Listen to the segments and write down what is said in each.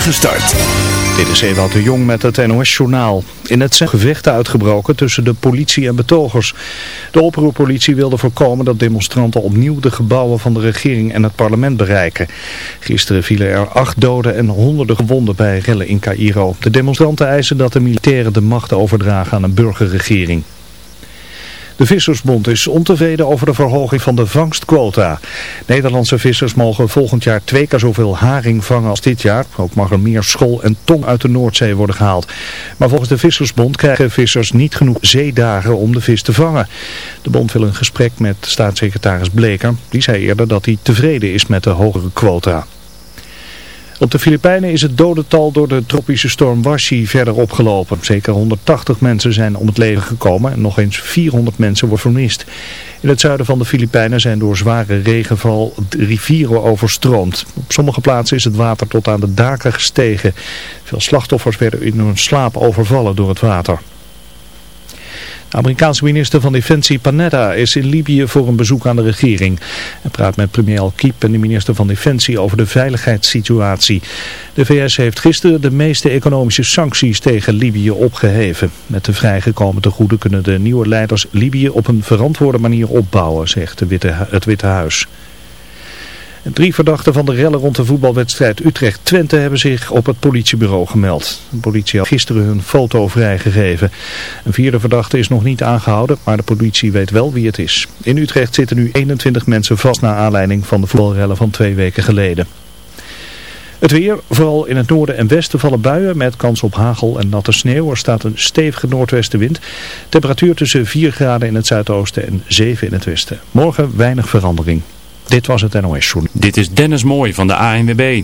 start. Dit is Ewout de Jong met het NOS-journaal. In het zijn gevechten uitgebroken tussen de politie en betogers. De oproerpolitie wilde voorkomen dat demonstranten opnieuw de gebouwen van de regering en het parlement bereiken. Gisteren vielen er acht doden en honderden gewonden bij rellen in Cairo. De demonstranten eisen dat de militairen de macht overdragen aan een burgerregering. De Vissersbond is ontevreden over de verhoging van de vangstquota. Nederlandse vissers mogen volgend jaar twee keer zoveel haring vangen als dit jaar. Ook mag er meer school en tong uit de Noordzee worden gehaald. Maar volgens de Vissersbond krijgen vissers niet genoeg zeedagen om de vis te vangen. De bond wil een gesprek met staatssecretaris Bleker. Die zei eerder dat hij tevreden is met de hogere quota. Op de Filipijnen is het dodental door de tropische storm Washi verder opgelopen. Zeker 180 mensen zijn om het leven gekomen en nog eens 400 mensen worden vermist. In het zuiden van de Filipijnen zijn door zware regenval rivieren overstroomd. Op sommige plaatsen is het water tot aan de daken gestegen. Veel slachtoffers werden in hun slaap overvallen door het water. Amerikaanse minister van Defensie Panetta is in Libië voor een bezoek aan de regering. Hij praat met premier Al-Kiep en de minister van Defensie over de veiligheidssituatie. De VS heeft gisteren de meeste economische sancties tegen Libië opgeheven. Met de vrijgekomen tegoeden kunnen de nieuwe leiders Libië op een verantwoorde manier opbouwen, zegt het Witte Huis. Drie verdachten van de rellen rond de voetbalwedstrijd Utrecht-Twente hebben zich op het politiebureau gemeld. De politie had gisteren hun foto vrijgegeven. Een vierde verdachte is nog niet aangehouden, maar de politie weet wel wie het is. In Utrecht zitten nu 21 mensen vast naar aanleiding van de voetbalrellen van twee weken geleden. Het weer, vooral in het noorden en westen vallen buien met kans op hagel en natte sneeuw. Er staat een stevige noordwestenwind. Temperatuur tussen 4 graden in het zuidoosten en 7 in het westen. Morgen weinig verandering. Dit was het NOS. Dit is Dennis Mooi van de ANWB.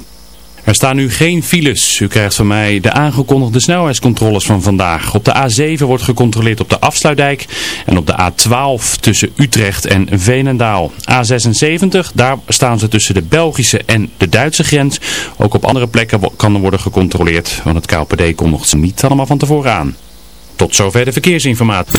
Er staan nu geen files. U krijgt van mij de aangekondigde snelheidscontroles van vandaag. Op de A7 wordt gecontroleerd op de Afsluitdijk en op de A12 tussen Utrecht en Veenendaal. A76, daar staan ze tussen de Belgische en de Duitse grens. Ook op andere plekken kan er worden gecontroleerd, want het KPD kondigt ze niet allemaal van tevoren aan. Tot zover de verkeersinformatie.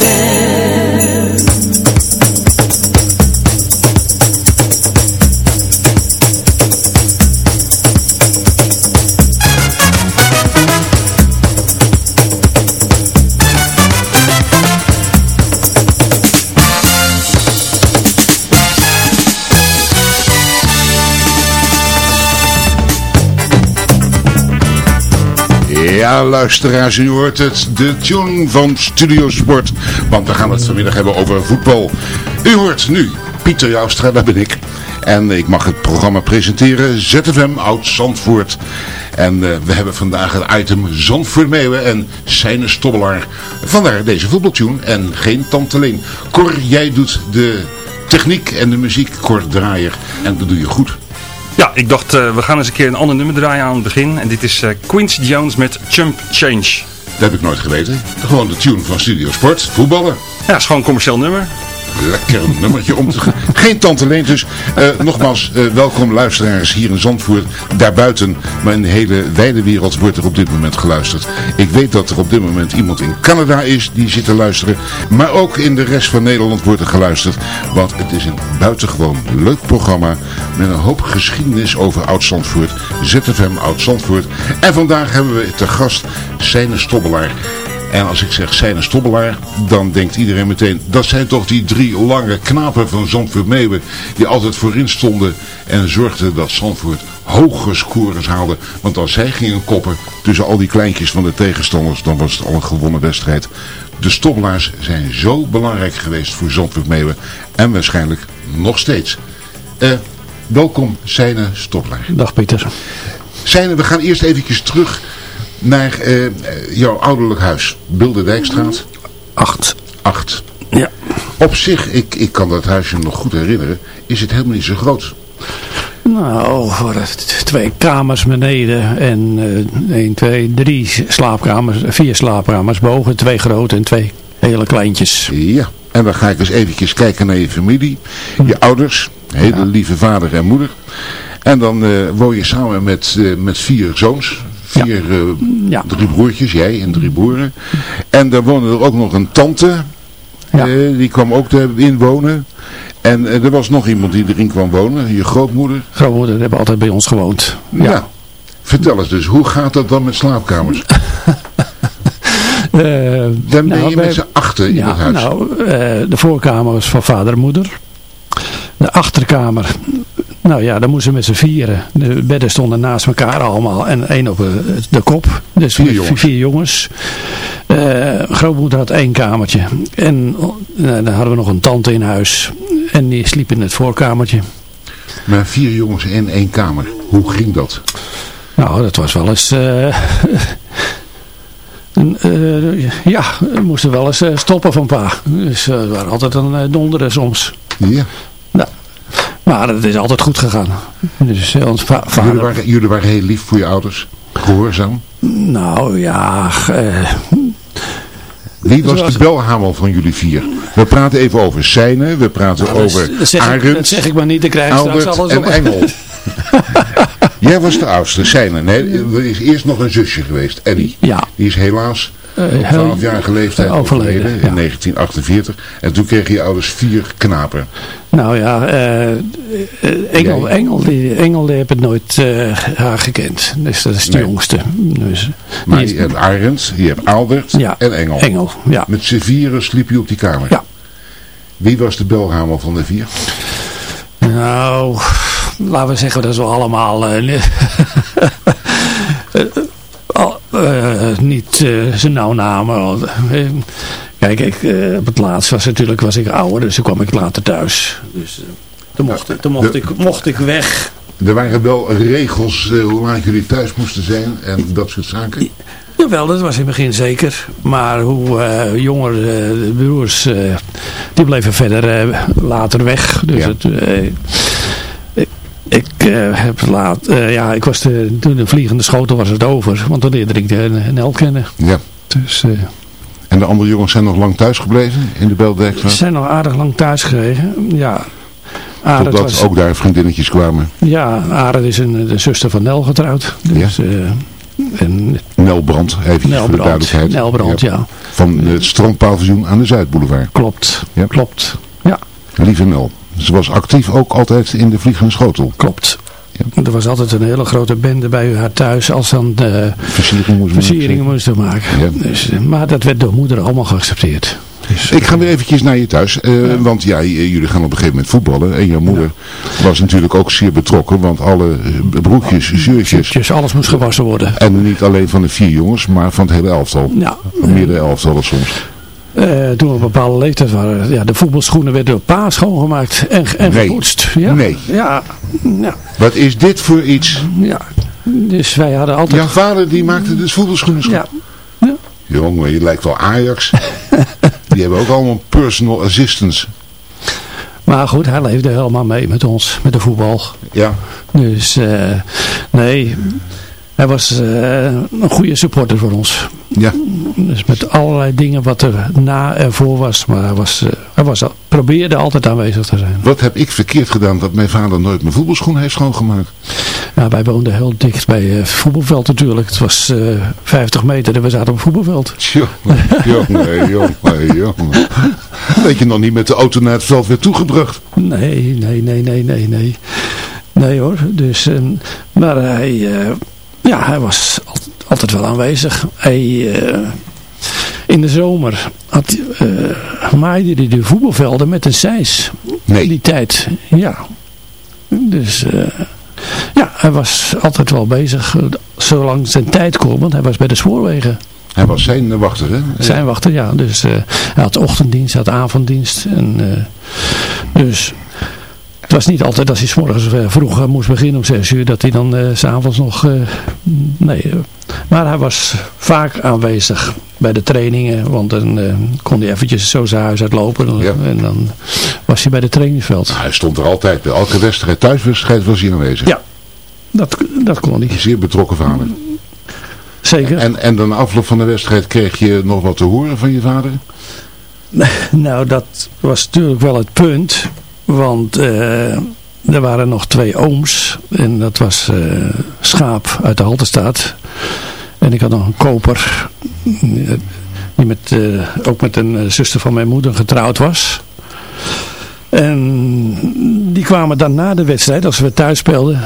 Ja, luisteraars, u hoort het, de tune van Studio Sport. Want we gaan het vanmiddag hebben over voetbal. U hoort nu Pieter Joustra, dat ben ik. En ik mag het programma presenteren, ZFM Oud Zandvoort. En uh, we hebben vandaag het item Zandvoort Meeuwen en Seine Stobbelaar. Vandaar deze voetbaltune en geen Tante Cor, jij doet de techniek en de muziek, Cor Draaier. En dat doe je goed. Ja, ik dacht uh, we gaan eens een keer een ander nummer draaien aan het begin. En dit is uh, Quincy Jones met Chump Change. Dat heb ik nooit geweten. Gewoon de tune van Studio Sport, voetballen. Ja, is gewoon een commercieel nummer. Lekker nummertje om te gaan. Geen tante Leen dus. Uh, nogmaals, uh, welkom luisteraars hier in Zandvoort, daarbuiten. Maar in de hele wijde wereld wordt er op dit moment geluisterd. Ik weet dat er op dit moment iemand in Canada is die zit te luisteren. Maar ook in de rest van Nederland wordt er geluisterd. Want het is een buitengewoon leuk programma met een hoop geschiedenis over Oud-Zandvoort. ZFM Oud-Zandvoort. En vandaag hebben we te gast Seine Stobbelaar. En als ik zeg Seine Stobbelaar, dan denkt iedereen meteen, dat zijn toch die drie lange knapen van Zandvoort Meeuwen, die altijd voorin stonden en zorgden dat Zandvoort hoge scores haalde. Want als zij gingen koppen tussen al die kleintjes van de tegenstanders, dan was het al een gewonnen wedstrijd. De Stobbelaars zijn zo belangrijk geweest voor Zandvoort Meeuwen en waarschijnlijk nog steeds. Uh, welkom Seine Stobbelaar. Dag Pieter. Seine, we gaan eerst eventjes terug naar uh, jouw ouderlijk huis. Bilderdijkstraat? Acht. Acht. Ja. Op zich, ik, ik kan dat huisje nog goed herinneren, is het helemaal niet zo groot. Nou, twee kamers beneden en uh, 1, 2, 3 slaapkamers, vier slaapkamers boven, twee grote en twee hele kleintjes. Ja, en dan ga ik eens eventjes kijken naar je familie, je ouders, hele ja. lieve vader en moeder. En dan uh, woon je samen met, uh, met vier zoons, Vier, ja. Uh, ja. drie broertjes, jij en drie broeren. En daar woonde er ook nog een tante. Ja. Uh, die kwam ook in wonen. En uh, er was nog iemand die erin kwam wonen. Je grootmoeder. Grootmoeder hebben altijd bij ons gewoond. Ja. Vertel eens dus, hoe gaat dat dan met slaapkamers? dan ben nou, je met z'n achter in het huis. Nou, de voorkamer was van vader en moeder. De achterkamer nou ja, dan moesten we met z'n vieren. De bedden stonden naast elkaar allemaal. En één op de kop. Dus vier jongens. Vier jongens. Uh, grootmoeder had één kamertje. En uh, dan hadden we nog een tante in huis. En die sliep in het voorkamertje. Maar vier jongens in één kamer. Hoe ging dat? Nou, dat was wel eens... Uh, ja, we moesten wel eens stoppen van pa. Dus we waren altijd een donderen soms. Ja. Maar het is altijd goed gegaan. Dus eh, ons va vader... Jullie waren, jullie waren heel lief voor je ouders? Gehoorzaam? Nou ja... Uh... Wie was de belhamel van jullie vier? We praten even over Seine, we praten nou, over dat zeg, Arend, dat zeg ik maar niet, ik krijg straks alles en Engel. Jij was de oudste, Seine. Nee, er is eerst nog een zusje geweest, Ellie. Ja. Die is helaas uh, op 12 jaar uh, overleden, in 1948. En toen kregen je ouders vier knapen. Nou ja, uh, Engel, Engel, die, Engel die het nooit uh, haar gekend. Dus dat is de nee. jongste. Dus, maar je hebt Arend, je hebt Albert ja, en Engel. Engel, ja. Met z'n vieren sliep je op die kamer. Ja. Wie was de belhamel van de vier? Nou, laten we zeggen dat we allemaal... niet uh, zijn nauw namen. Kijk, ik, uh, op het laatst was, natuurlijk, was ik ouder, dus toen kwam ik later thuis. Dus toen, mocht, ja, toen mocht, de, ik, mocht ik weg. Er waren wel regels hoe laat jullie thuis moesten zijn en dat soort zaken? Jawel, dat was in het begin zeker. Maar hoe jonger de broers, die bleven verder later weg. Dus ja. het... Ik uh, heb laat, uh, ja, ik was de, toen de vliegende schotel was het over, want dan leerde ik de NL kennen. Ja. Dus, uh, en de andere jongens zijn nog lang thuis gebleven in de Beldijkstraat? Ze zijn nog aardig lang thuis gekregen, ja. Arend Totdat was, ook daar vriendinnetjes kwamen? Ja, Arend is een, de zuster van Nel getrouwd. Dus, ja. en, Nel Brand, even Nel voor de duidelijkheid. Nel Brand, ja. ja. Van het strandpaviljoen aan de Zuidboulevard. Klopt, ja. klopt, ja. Lieve Nel. Ze was actief ook altijd in de Vliegende Schotel. Klopt. Ja. Er was altijd een hele grote bende bij haar thuis als dan de versieringen moest versieringen moesten maken. Ja. Dus, eh, maar dat werd door moeder allemaal geaccepteerd. Dus, ik ga weer eventjes naar je thuis. Uh, ja. Want ja, jullie gaan op een gegeven moment voetballen. En jouw moeder ja. was natuurlijk ook zeer betrokken. Want alle broekjes, zuurtjes. alles moest gewassen worden. En niet alleen van de vier jongens, maar van het hele elftal. Ja. Meerdere elftallen soms. Uh, toen we op een bepaalde leeftijd waren, ja, de voetbalschoenen werden door pa schoongemaakt en, en nee. gepoetst. Ja. Nee. Ja. ja. Wat is dit voor iets? Ja. Dus wij hadden altijd... Jouw vader die maakte dus voetbalschoenen schoon? Ja. ja. Jongen, je lijkt wel Ajax. die hebben ook allemaal personal assistants. Maar goed, hij leefde helemaal mee met ons, met de voetbal. Ja. Dus, uh, nee, hij was uh, een goede supporter voor ons. Ja. Dus met allerlei dingen wat er na en voor was. Maar hij, was, eh, hij was, probeerde altijd aanwezig te zijn. Wat heb ik verkeerd gedaan dat mijn vader nooit mijn voetbalschoen heeft schoongemaakt? Ja, wij woonden heel dicht bij het voetbalveld natuurlijk. Het was eh 50 meter en we zaten op het voetbalveld. Jongen, jongen, jongen, jongen. Weet je nog niet met de auto naar het veld weer toegebracht? Nee, nee, nee, nee, nee, nee. Nee hoor. Dus, eh, maar hij, eh, ja, hij was altijd wel aanwezig. Hij, eh, in de zomer had, eh maaide hij de voetbalvelden met een seis. Nee. Die tijd, ja. Dus eh, ja, hij was altijd wel bezig. Zolang zijn tijd kon, want hij was bij de spoorwegen. Hij was zijn wachter, hè? Zijn wachter, ja. Dus hij had ochtenddienst, hij had avonddienst. En, dus het was niet altijd als hij 's morgens eh, vroeg eh, moest beginnen om 6 uur, dat hij dan eh, s s'avonds nog... nee, maar hij was vaak aanwezig bij de trainingen, want dan kon hij eventjes zo zijn huis uitlopen. Ja. En dan was hij bij de trainingsveld. Hij stond er altijd bij elke wedstrijd, thuiswedstrijd was hij aanwezig. Ja. Dat, dat kon hij, Zeer betrokken vader. zeker. En, en dan na afloop van de wedstrijd kreeg je nog wat te horen van je vader? Nou, dat was natuurlijk wel het punt. Want eh, er waren nog twee ooms. En dat was eh, Schaap uit de Halterstaat. En ik had nog een koper. eh, Die met, ook met een zuster van mijn moeder getrouwd was. En die kwamen dan na de wedstrijd, als we thuis speelden,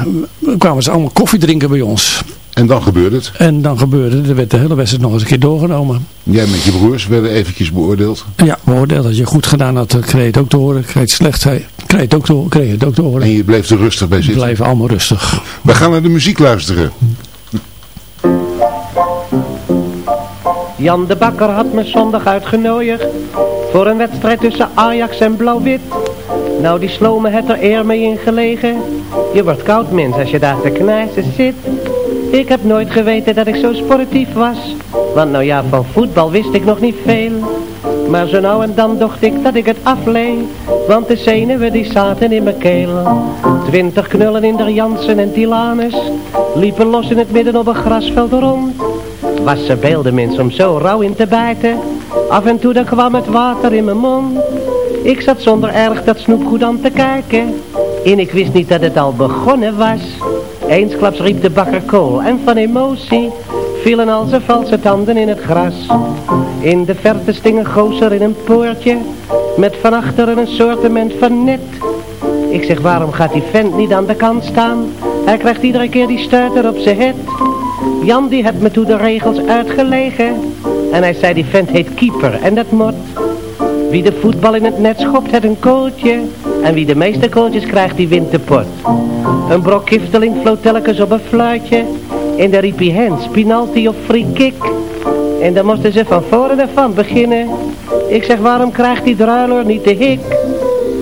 kwamen ze allemaal koffie drinken bij ons. En dan gebeurde het. En dan gebeurde, er werd de hele wedstrijd nog eens een keer doorgenomen. Jij met je broers werden eventjes beoordeeld. Ja, beoordeeld dat je goed gedaan had, kreeg je het ook te horen. Kreeg het slecht, kreeg je het ook te, kreeg het ook te horen. En je bleef er rustig bij We zitten. blijven allemaal rustig. We gaan naar de muziek luisteren. Jan de Bakker had me zondag uitgenodigd voor een wedstrijd tussen Ajax en Blauw-Wit. Nou, die slomen het er eer mee ingelegen. Je wordt koud, mens, als je daar te knijzen zit. Ik heb nooit geweten dat ik zo sportief was. Want nou ja, van voetbal wist ik nog niet veel. Maar zo nou en dan dacht ik dat ik het aflee. Want de zenuwen die zaten in mijn keel. Twintig knullen in der Jansen en Tilanus. Liepen los in het midden op een grasveld rond. Was ze beelden mens om zo rauw in te bijten. Af en toe dan kwam het water in mijn mond. Ik zat zonder erg dat snoepgoed aan te kijken. En ik wist niet dat het al begonnen was. Eensklaps riep de bakker kool en van emotie vielen al zijn valse tanden in het gras. In de verte sting een gozer in een poortje met van achteren een soortement van net. Ik zeg waarom gaat die vent niet aan de kant staan? Hij krijgt iedere keer die stuiter op zijn het. Jan die heeft me toen de regels uitgelegen. En hij zei die vent heet keeper en dat mot. Wie de voetbal in het net schopt, het een kooltje. En wie de meeste kooltjes krijgt, die wint de pot. Een brok kifteling floot telkens op een fluitje. En daar riep hij hands, penalty of free kick. En dan moesten ze van voren en van beginnen. Ik zeg, waarom krijgt die druiler niet de hik?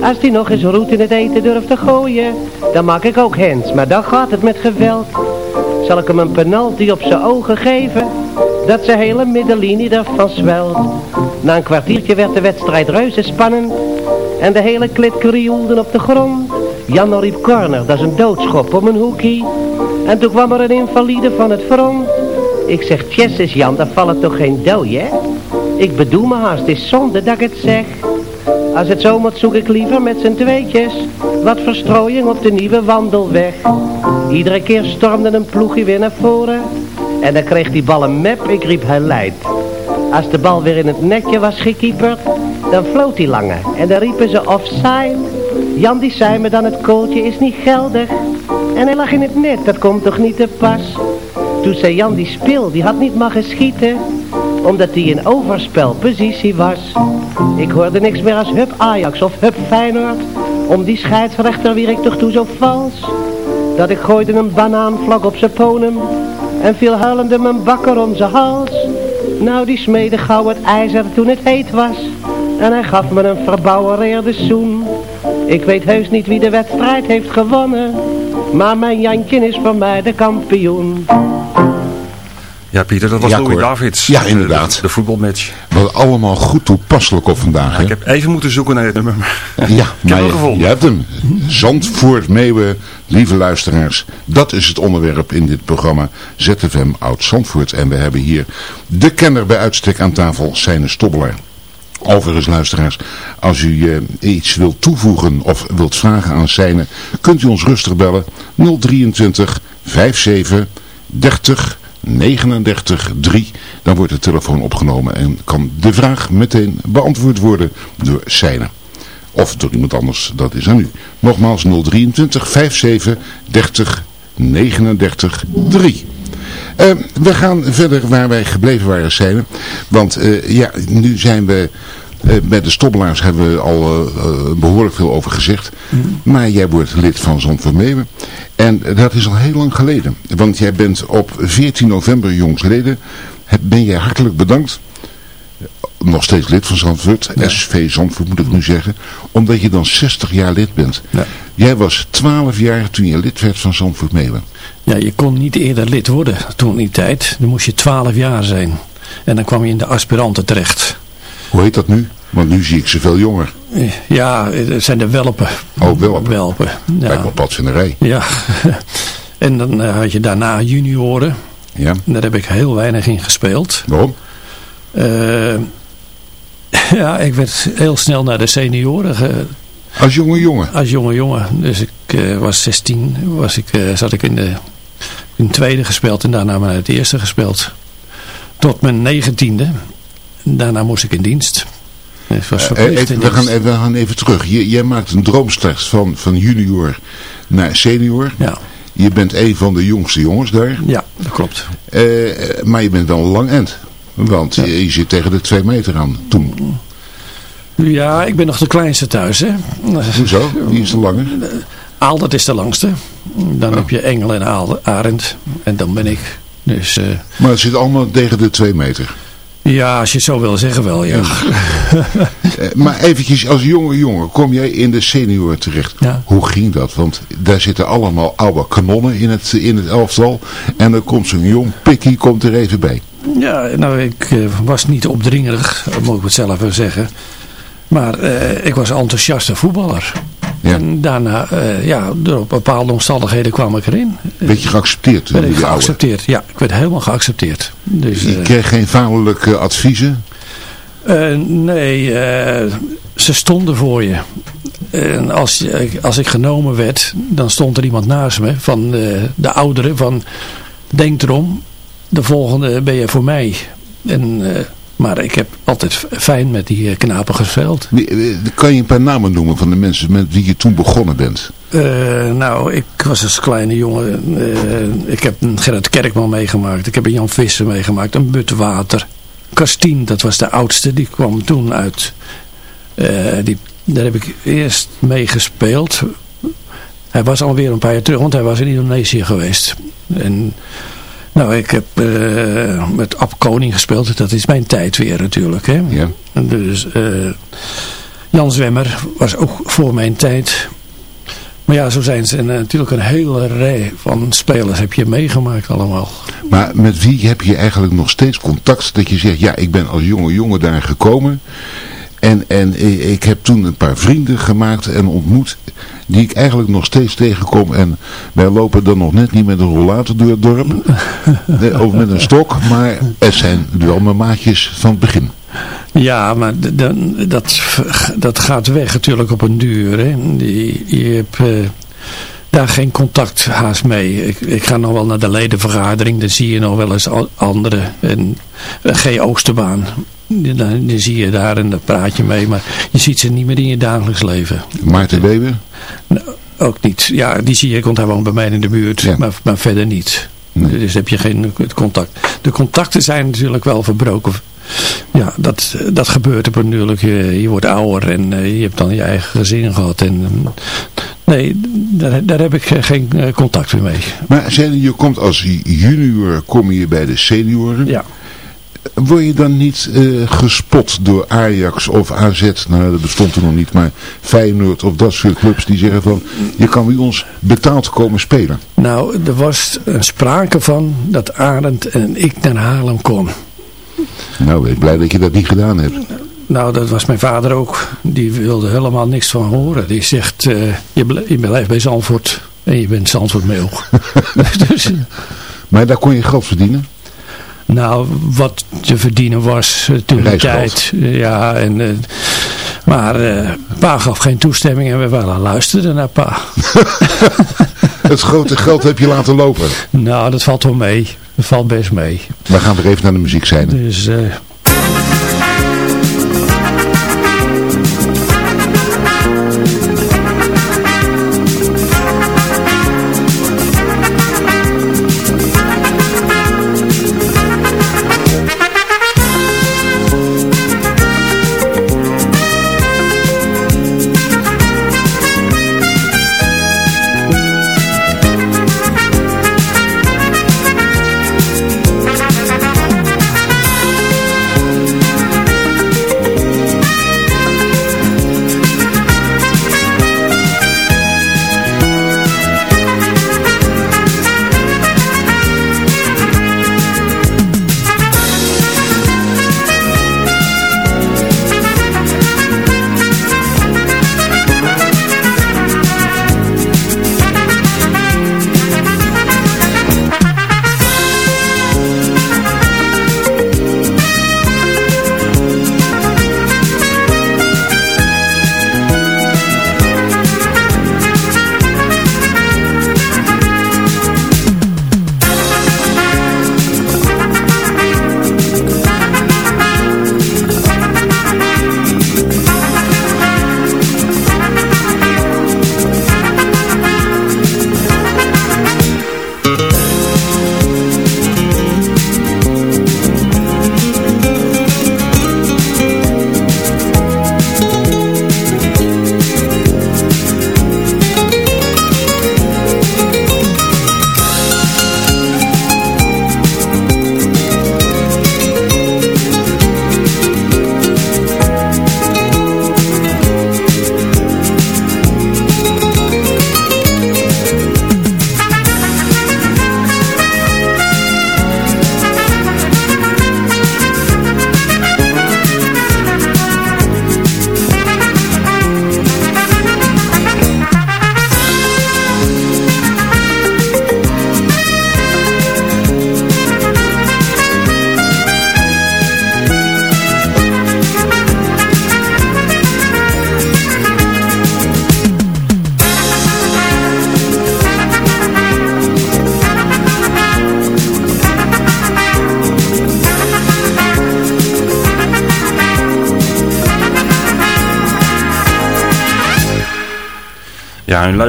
Als die nog eens roet in het eten durft te gooien, dan maak ik ook hands, maar dan gaat het met geweld. Zal ik hem een penalty op zijn ogen geven, dat zijn hele middenlinie ervan zwelt. Na een kwartiertje werd de wedstrijd reuze spannend, en de hele klit krioelde op de grond. Jan riep corner, dat is een doodschop om een hoekie. En toen kwam er een invalide van het front. Ik zeg, tjesses Jan, daar vallen toch geen dooi, hè? Ik bedoel me haast, is zonde dat ik het zeg. Als het zo moet zoek ik liever met z'n tweetjes Wat verstrooiing op de nieuwe wandelweg Iedere keer stormde een ploegje weer naar voren En dan kreeg die bal een map, ik riep hij leidt Als de bal weer in het netje was gekieperd Dan floot die lange en dan riepen ze offside Jan die zei me dan het kooltje is niet geldig En hij lag in het net, dat komt toch niet te pas Toen zei Jan die speel, die had niet mogen schieten omdat hij in overspelpositie was. Ik hoorde niks meer als hup Ajax of hup Feyenoord. Om die scheidsrechter wier ik toch toe zo vals. Dat ik gooide een banaanvlak op zijn ponem. En viel huilende mijn bakker om zijn hals. Nou die smeedde gauw het ijzer toen het heet was. En hij gaf me een verbouwereerde zoen. Ik weet heus niet wie de wedstrijd heeft gewonnen. Maar mijn Jantje is voor mij de kampioen. Ja, Pieter, dat was Ja, Louis. Davids. Ja, De- inderdaad. De, de voetbalmatch. Wat allemaal goed toepasselijk op vandaag. hè? Ik heb even moeten zoeken naar het nummer. Ja, heb maar gevonden. je hebt hem. Zandvoort, Meeuwen, lieve luisteraars. Dat is het onderwerp in dit programma ZFM Oud Zandvoort. En we hebben hier de kenner bij uitstek aan tafel, Seine Stobbelaar. Overigens luisteraars, als u eh, iets wilt toevoegen of wilt vragen aan Seine, kunt u ons rustig bellen 023 57 30 39 3. Dan wordt de telefoon opgenomen en kan de vraag meteen beantwoord worden door Seine. Of door iemand anders, dat is aan u. Nogmaals 023 57 30 39 3. Eh, we gaan verder waar wij gebleven waren, Seine. Want eh, ja, nu zijn we... eh, bij de stobbelaars hebben we al eh, eh, behoorlijk veel over gezegd. Maar jij wordt lid van Zandvoort Meeuwen. En dat is al heel lang geleden. Want jij bent op 14 november jongsleden. Heb- Ben jij hartelijk bedankt nog steeds lid van Zandvoort, SV Zandvoort moet ik nu zeggen, omdat je dan 60 jaar lid bent. Ja. Jij was 12 jaar toen je lid werd van Zandvoort Meeuwen. Ja, je kon niet eerder lid worden toen in die tijd. Dan moest je 12 jaar zijn. En dan kwam je in de aspiranten terecht. Hoe heet dat nu? Want nu zie ik ze veel jonger. Ja, het zijn de welpen. Oh, welpen. Welpen, Lijkt ja. wel padvinderij. Ja. en dan eh, had je daarna junioren. Ja, En Daar heb ik heel weinig in gespeeld. waarom? Eh, ja, ik werd heel snel naar de senioren ge- Als jonge jongen. als jonge jongen. Dus ik eh, was 16, was ik, zat ik in de, in de tweede gespeeld en daarna maar het eerste gespeeld. Tot mijn negentiende. Daarna moest ik in dienst. Was Eh, verplicht even- in we, gaan, dienst. even- we gaan even terug. Je, jij maakt een droomstart van, van junior naar senior. Ja, Je bent een van de jongste jongens daar. ja, dat klopt. Eh, eh, maar je bent wel een lang end. Want Ja. je, je zit tegen de twee meter aan toen. Ja, ik ben nog de kleinste thuis. Hè. Hoezo? Wie is de langer? Aal, dat is de langste. Dan heb je Engel en Aal, Arend. En dan ben ik. Dus eh, Maar het zit allemaal tegen de twee meter. Ja, als je het zo wil zeggen wel, ja. Eh, maar eventjes, als jonge jongen kom jij in de senior terecht. Ja. Hoe ging dat? Want daar zitten allemaal oude kanonnen in het, in het elftal. En dan komt zo'n jong pikkie komt er even bij. Ja, nou, ik eh, was niet opdringerig, moet ik het zelf wel zeggen. Maar eh, ik was een enthousiaste voetballer. Ja. En daarna, eh, ja, door bepaalde omstandigheden kwam ik erin. Werd je geaccepteerd? werd ik oude? geaccepteerd. Ja, ik werd helemaal geaccepteerd. Dus, Je eh, kreeg geen vaderlijke adviezen? eh, nee, eh, ze stonden voor je. En als, als ik genomen werd, dan stond er iemand naast me van de, de ouderen van denk erom, de volgende ben je voor mij. En, eh, maar ik heb altijd fijn met die eh, knapen gespeeld. Eh, Kan je een paar namen noemen van de mensen met wie je toen begonnen bent? Eh, nou, ik was als kleine jongen. ik heb een Gerrit Kerkman meegemaakt. Ik heb een Jan Visser meegemaakt. Een Butwater. Kastien, dat was de oudste. Die kwam toen uit. die, daar heb ik eerst mee gespeeld. Hij was alweer een paar jaar terug, want hij was in Indonesië geweest. En nou, ik heb eh, met Ab Koning gespeeld. Dat is mijn tijd weer natuurlijk. Hè? Ja. Dus eh, Jan Zwemmer was ook voor mijn tijd. Maar ja, zo zijn ze. En eh, natuurlijk een hele rij van spelers heb je meegemaakt allemaal. Maar met wie heb je eigenlijk nog steeds contact dat je zegt, ja, ik ben als jonge jongen daar gekomen. En, en ik heb toen een paar vrienden gemaakt en ontmoet die ik eigenlijk nog steeds tegenkom. En wij lopen dan nog net niet met een rollator door het dorp. Of met een stok, maar het zijn wel mijn maatjes van het begin. Ja, maar dat, dat gaat weg natuurlijk op een duur. Hè. Je hebt eh, daar geen contact haast mee. Ik, ik ga nog wel naar de ledenvergadering. Dan zie je nog wel eens anderen. En eh, G. Oosterbaan. Die, dan- zie je daar en daar praat je mee. Maar je ziet ze niet meer in je dagelijks leven. Maarten Weber, Nou, ook niet. Ja, die zie ik, want hij woont bij mij in de buurt. Ja. Maar, maar verder niet. Nee. Dus heb je geen contact. De contacten zijn natuurlijk wel verbroken. Ja, dat, dat gebeurt op natuurlijk. Je, je wordt ouder en eh, je hebt dan je eigen gezin gehad. En, eh, nee, daar, daar heb ik eh, geen eh, contact meer mee. maar je komt als junior kom je bij de senioren. Ja. Word je dan niet eh, gespot door Ajax of AZ, nou dat bestond toen nog niet, maar Feyenoord of dat soort clubs die zeggen van, je kan bij ons betaald komen spelen? Nou, er was een sprake van dat Arend en ik naar Haarlem kon. Nou, ik blij dat je dat niet gedaan hebt. Nou, dat was mijn vader ook. Die wilde helemaal niks van horen. Die zegt, uh, je, je blijft bij Zandvoort en je bent Zandvoort mee ook. dus, maar daar kon je geld verdienen? Nou, wat te verdienen was uh, toen de tijd. Uh, ja, en, uh, maar pa gaf geen toestemming en we wel luisterden naar pa. Het grote geld heb je laten lopen? Nou, dat valt wel mee. Dat valt best mee. We gaan weer even naar de muziek zijn. Dus...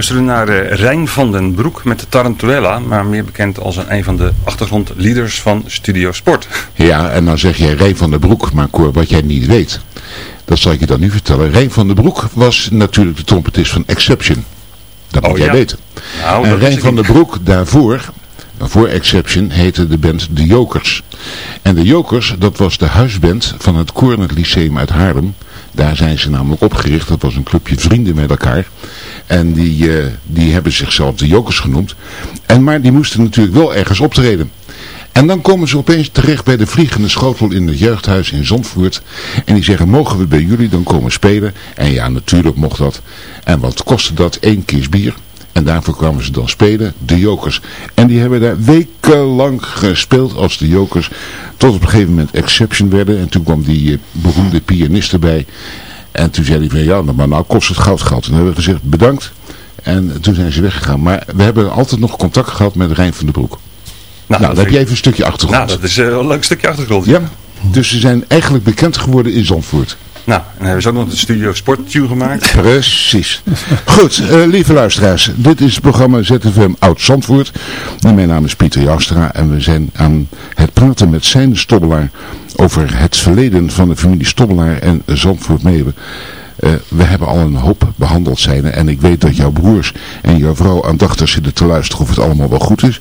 Luisterde naar uh, Rijn van den Broek met de Tarantuella, maar meer bekend als een, van de achtergrondleaders van Studio Sport. Ja, en dan zeg jij Rijn van den Broek, maar Cor, wat jij niet weet, dat zal ik je dan nu vertellen. Rijn van den Broek was natuurlijk de trompetist van Exception. Dat moet Oh, jij ja. weten. Nou, en Rijn van den Broek daarvoor, voor Exception, heette de band De Jokers. En De Jokers, dat was de huisband van het Cornet Lyceum uit Haarlem. Daar zijn ze namelijk opgericht. Dat was een clubje vrienden met elkaar. En die, eh, die hebben zichzelf De Jokers genoemd. En, maar die moesten natuurlijk wel ergens optreden. En dan komen ze opeens terecht bij de Vliegende Schotel in het jeugdhuis in Zandvoort. En die zeggen, mogen we bij jullie dan komen spelen? En ja, natuurlijk mocht dat. En wat kostte dat? Eén kist bier. En daarvoor kwamen ze dan spelen, de Jokers. En die hebben daar wekenlang gespeeld als de Jokers. Tot op een gegeven moment Exception werden. En toen kwam die eh, beroemde pianist erbij. En toen zei hij van, ja, maar nou kost het goud gehad. En dan hebben we gezegd, bedankt. En toen zijn ze weggegaan. Maar we hebben altijd nog contact gehad met Rijn van den Broek. Nou, dan dat heb je even een stukje achtergrond. Nou, dat is eh, een leuk stukje achtergrond. Ja, dus ze zijn eigenlijk bekend geworden in Zandvoort. Nou, en hebben ze ook nog de Studio Sport tune gemaakt. Precies. Goed, eh, lieve luisteraars. Dit is het programma ZFM Oud Zandvoort. En mijn naam is Pieter Jastra en we zijn aan het praten met Zijn Stobbelaar over het verleden van de familie Stobbelaar en Zandvoort Eh, we hebben al een hoop behandeld zijn en ik weet dat jouw broers en jouw vrouw aandachtig zitten te luisteren of het allemaal wel goed is.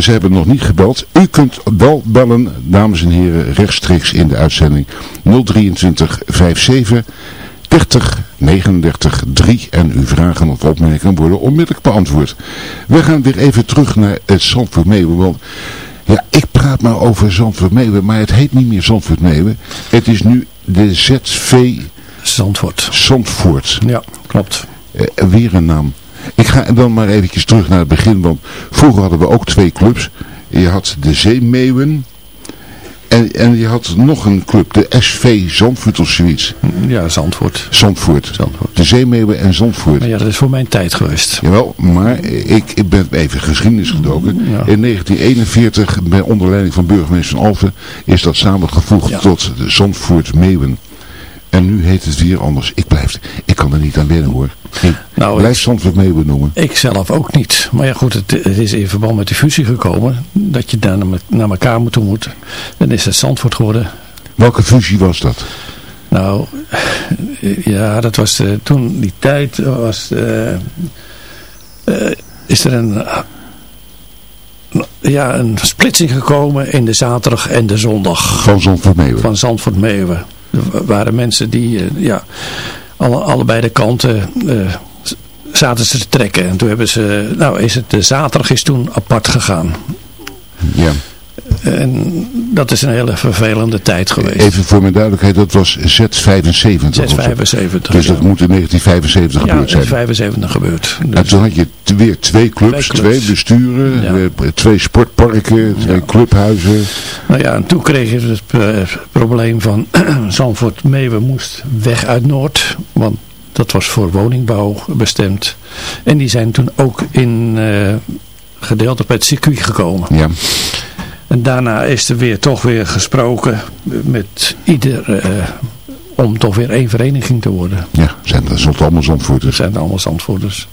ze hebben nog niet gebeld. U kunt wel bellen, dames en heren, rechtstreeks in de uitzending 023 57 30 39 3 en uw vragen of opmerkingen worden onmiddellijk beantwoord. We gaan weer even terug naar het Zandvoort Meeuwen, want ja, ik praat maar over Zandvoort Meeuwen, maar het heet niet meer Zandvoort Meeuwen. Het is nu de ZV Zandvoort. Zandvoort. Ja, klopt. Eh, weer een naam. Ik ga dan maar eventjes terug naar het begin, want vroeger hadden we ook twee clubs. Je had de Zeemeeuwen en, en je had nog een club, de SV Zandvoort of zoiets. Ja, Zandvoort. Zandvoort. Zandvoort. De Zeemeeuwen en Zandvoort. Maar ja, dat is voor mijn tijd geweest. Jawel, maar ik, ik ben even geschiedenis gedoken. Ja. In 1941, bij onder leiding van burgemeester van Alphen, is dat samengevoegd Ja. tot de Zandvoort Meeuwen. En nu heet het weer anders. Ik blijf, ik kan er niet aan wennen hoor. Ik Nou, blijf Meeuwen noemen. Ik zelf ook niet. Maar ja goed, het, het is in verband met de fusie gekomen. Dat je daar naar, elkaar moet toe moet. Dan is het Zandvoort geworden. Welke fusie was dat? Nou, ja, dat was eh, toen die tijd was, eh, eh, is er een, ja, een splitsing gekomen in de zaterdag en de zondag Van Zandvoort Meeuwen. van Zandvoort Meeuwen. Er waren mensen die, eh, ja, alle, allebei de kanten eh, zaten ze te trekken. En toen hebben ze, nou is het, de zaterdag is toen apart gegaan. Ja. En dat is een hele vervelende tijd geweest. Even voor mijn duidelijkheid, dat was Z75. of zo. 675. Dus dat ja. moet in 1975 Ja, gebeurd zijn. is 75 gebeurd. En toen had je weer twee clubs, Twee besturen, Ja. twee sportparken, twee Ja. clubhuizen. nou ja, en toen kreeg je het eh, probleem van Zandvoort Meeuwen moest weg uit Noord. Want dat was voor woningbouw bestemd. En die zijn toen ook in gedeelte op het circuit gekomen. Ja. En daarna is er weer toch weer gesproken met ieder eh, om toch weer één vereniging te worden. Ja, zijn dat zijn allemaal Dat Zandvoorters. zijn allemaal Zandvoorters.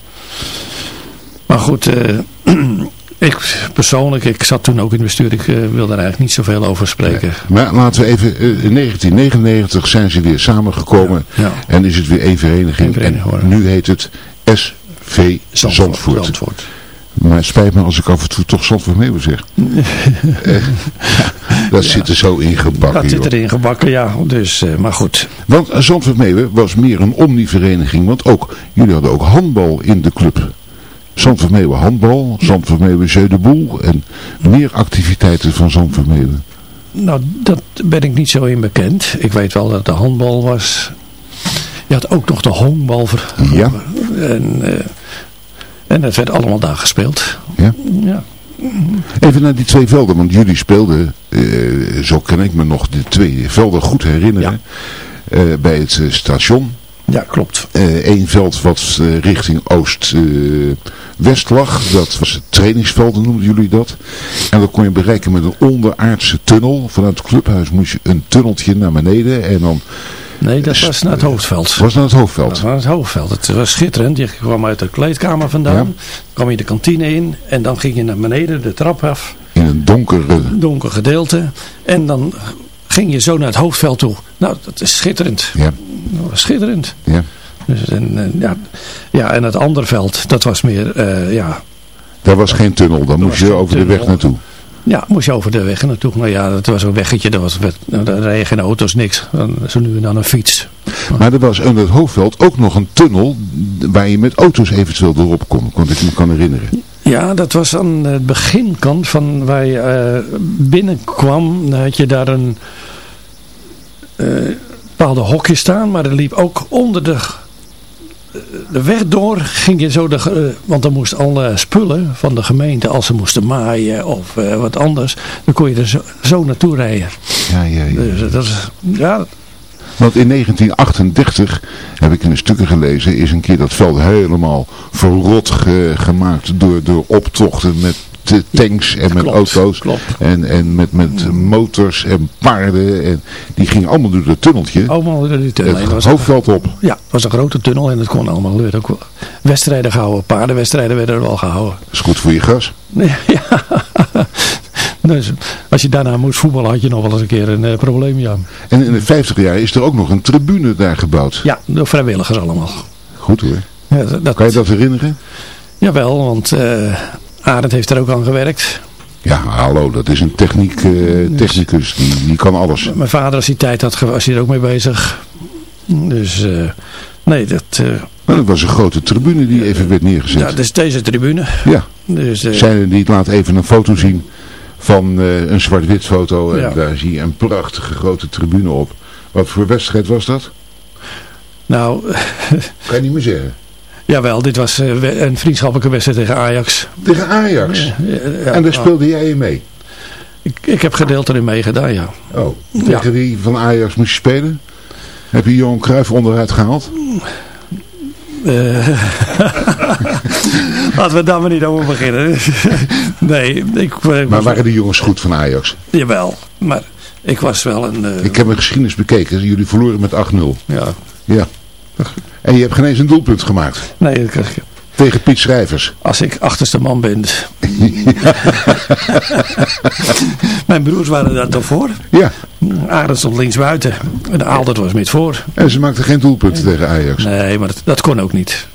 Maar goed, eh, ik persoonlijk, ik zat toen ook in het bestuur, ik eh, wil daar eigenlijk niet zoveel over spreken. Maar laten we even, in 1999 zijn ze weer samengekomen Ja. en is het weer één vereniging. Eén vereniging en nu heet het SV Zandvoort. Zandvoort. Maar het spijt me als ik af en toe toch Zandvoort Meeuwen zeg. Eh, dat zit er zo ingebakken. Dat zit erin gebakken, ja. Dus, eh, maar goed. Want Zandvoort Meeuwen was meer een omnivereniging. Want ook, jullie hadden ook handbal in de club. Zandvoort Meeuwen handbal, Zandvoort Meeuwen Jeu de Boel en meer activiteiten van Zandvoort Meeuwen. Nou, dat ben ik niet zo in bekend. Ik weet wel dat de handbal was. Je had ook nog de honkbal. Ja. En, eh, en het werd allemaal daar gespeeld. Ja. Ja. Even naar die twee velden, want jullie speelden, eh, zo kan ik me nog de twee velden goed herinneren, eh, bij het eh, station. Ja, klopt. Eén veld wat richting oost-west lag, dat was het trainingsveld, noemden jullie dat. En dat kon je bereiken met een onderaardse tunnel. Vanuit het clubhuis moest je een tunneltje naar beneden en dan Nee, dat was naar het hoofdveld. was naar het Dat hoofdveld. was naar het hoofdveld. Het was schitterend. Je kwam uit de kleedkamer vandaan. Ja. kwam je de kantine in. En dan ging je naar beneden de trap af. In een donkere, Donker gedeelte. En dan ging je zo naar het hoofdveld toe. Nou, dat is schitterend. ja, Dat was schitterend. ja. Dus, en, ja, ja, en het andere veld, dat was meer, eh, ja, Daar was geen tunnel, dan moest je over de weg naartoe. Ja, moest je over de weg naartoe. Nou ja, dat was een weggetje, was, nou, daar rijden geen auto's, niks. Dan, zo nu en dan een fiets. Maar er was onder het hoofdveld ook nog een tunnel waar je met auto's eventueel erop kon, kon ik me kan herinneren. Ja, dat was aan het beginkant van waar je eh, binnenkwam. Dan had je daar een eh, bepaalde hokje staan, maar er liep ook onder de, de weg door. Ging je zo de, eh, want dan moesten alle spullen van de gemeente, als ze moesten maaien of eh, wat anders, dan kon je er zo, zo naartoe rijden. Ja, ja, ja. Dus dat is, ja, Want in 1938, heb ik in de stukken gelezen, is een keer dat veld helemaal verrot ge- gemaakt door, door optochten met tanks en met Klopt, auto's. klopt. En, en met, met motors en paarden. En die gingen allemaal door dat tunneltje. allemaal door die tunnel. het was, hoofdveld op. ja, het was een grote tunnel en het kon allemaal. Er ook wedstrijden gehouden, paardenwedstrijden werden er wel gehouden. Dat is goed voor je gas. Ja. Dus als je daarna moest voetballen had je nog wel eens een keer een eh, probleem, ja. En in de 50 jaar is er ook nog een tribune daar gebouwd. Ja, door vrijwilligers allemaal. Goed hoor. Ja, dat, dat- Kan je dat herinneren? Jawel, want eh Arend heeft er ook aan gewerkt. Ja, hallo, dat is een techniek, eh, technicus, die, die kan alles. Mijn vader, als hij tijd had, was hij er ook mee bezig. Dus, eh, nee, dat... eh, Maar dat was een grote tribune die even werd neergezet. ja, dat is deze tribune. Ja, Dus, zijn er niet, laat even een foto zien van een zwart-wit foto. En Ja. daar zie je een prachtige grote tribune op. Wat voor wedstrijd was dat? nou, Kan je niet meer zeggen. Jawel, dit was eh, een vriendschappelijke wedstrijd tegen Ajax. Tegen Ajax. Ja, ja, en daar speelde jij in mee. ik, ik heb gedeeld erin meegedaan, ja. Oh, tegen wie van Ajax moest je spelen? Heb je Johan Cruijff onderuit gehaald? Eh, Laten we daar maar niet over beginnen. nee, ik, eh, Maar waren die jongens goed van Ajax? Jawel, maar ik was wel een... Ik heb mijn geschiedenis bekeken. Jullie verloren met 8-0. ja, Ja. En je hebt geen eens een doelpunt gemaakt. nee, ik- ik- Tegen Piet Schrijvers. als ik achterste man ben. Mijn broers waren daar toch voor. Ja. Arend stond links buiten. En Aaldert was met voor. En ze maakten geen doelpunten tegen Ajax. Nee, maar dat, dat kon ook niet.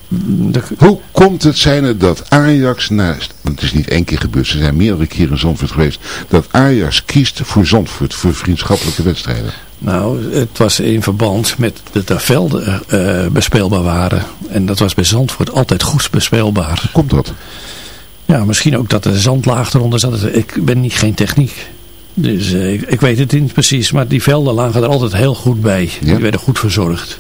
Hoe komt het zijn er dat Ajax, naast, want het is niet één keer gebeurd, ze zijn meerdere keren in Zandvoort geweest, dat Ajax kiest voor Zandvoort, voor vriendschappelijke wedstrijden? nou, het was in verband met dat de velden eh, bespeelbaar waren. En dat was bij Zandvoort altijd goed bespeelbaar. Hoe komt dat? Ja, misschien ook dat de zandlaag eronder zat. Ik ben niet geen techniek. Dus eh, ik, ik weet het niet precies. Maar die velden lagen er altijd heel goed bij. Ja. Die werden goed verzorgd.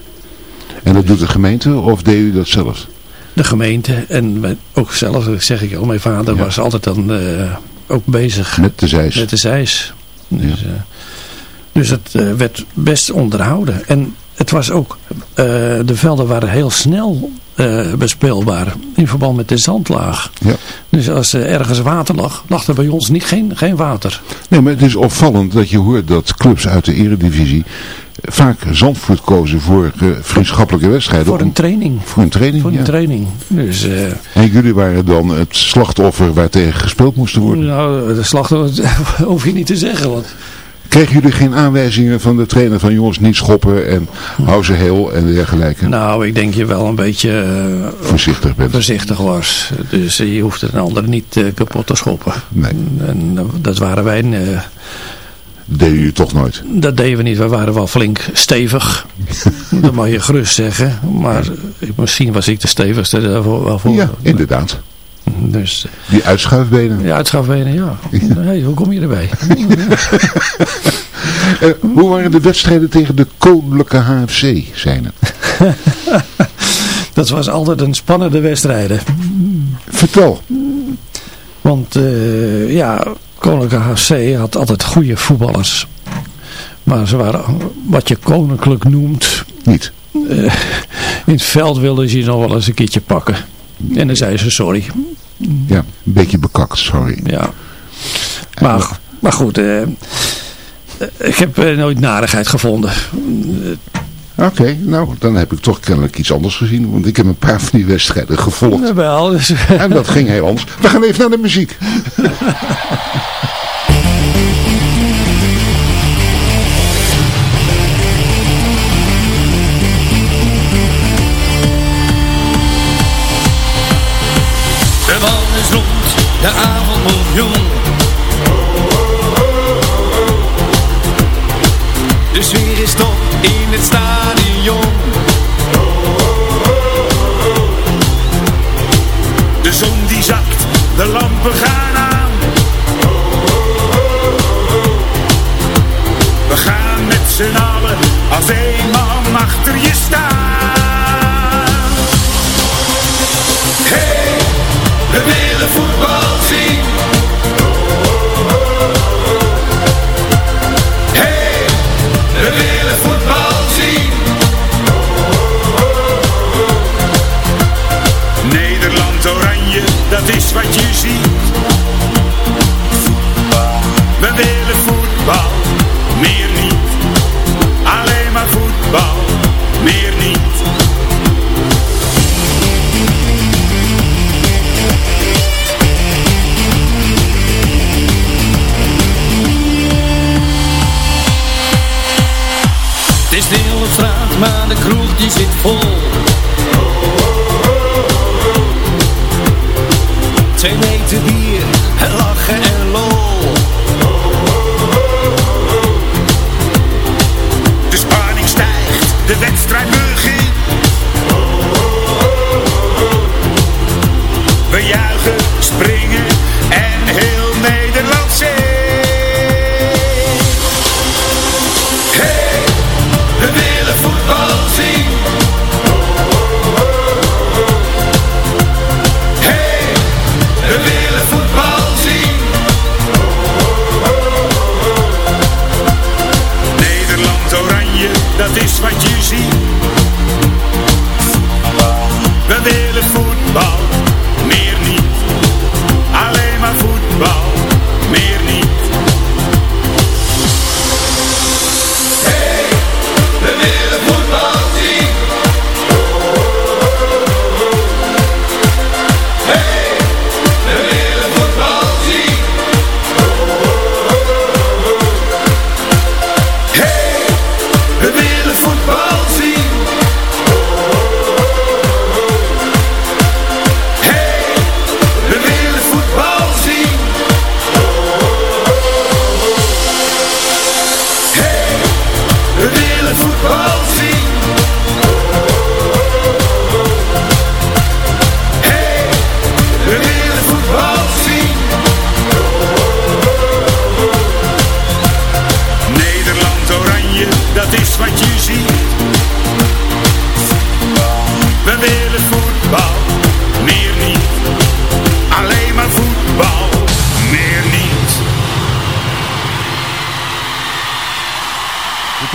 En dat doet de gemeente of deed u dat zelf? De gemeente en ook zelf, dat zeg ik al, mijn vader Ja. was altijd dan eh, ook bezig Met de zeis. met de zeis. Dus, eh, dus het eh, werd best onderhouden. En het was ook, de velden waren heel snel eh, bespeelbaar in verband met de zandlaag. Ja. Dus als er ergens water lag, lag er bij ons niet, geen, geen water. Nee, maar het is opvallend dat je hoort dat clubs uit de eredivisie vaak Zandvoort kozen voor eh, vriendschappelijke wedstrijden. Voor een training. voor een training, Voor een ja. training. Dus, eh, En jullie waren dan het slachtoffer waar tegen gespeeld moest worden. nou, de slachtoffer hoef je niet te zeggen. Want Kregen jullie geen aanwijzingen van de trainer van jongens niet schoppen en hou ze heel en dergelijke? Nou, ik denk je wel een beetje eh, Voorzichtig bent. voorzichtig was. Dus je hoeft een ander niet eh, kapot te schoppen. Nee, En eh, dat waren wij, dat deden jullie toch nooit. dat deden we niet. We waren wel flink stevig. dat mag je gerust zeggen. Maar misschien was ik de stevigste er wel wel voor. Ja, inderdaad. Dus Die uitschuifbenen. ja, uitschafbenen, ja. Hey, hoe kom je erbij? Eh, hoe waren de wedstrijden tegen de Koninklijke HFC, zijn het? dat was altijd een spannende wedstrijden. Vertel. Want eh, ja, Koninklijke HC had altijd goede voetballers. Maar ze waren wat je koninklijk noemt. Niet. eh, in het veld wilden ze je nog wel eens een keertje pakken. En dan zei ze sorry. Ja, een beetje bekakt, sorry. Ja. Maar, maar goed, eh, ik heb eh, nooit narigheid gevonden. Oké, nou, dan heb ik toch kennelijk iets anders gezien. Want ik heb een paar van die wedstrijden gevolgd. Wel, dus, En dat ging heel anders. We gaan even naar de muziek. rond, de avond nog jong. De sfeer is top in het stadion. De zon die zakt, de lampen gaan aan. We gaan met z'n allen als één man achter je staan. We willen voetbal full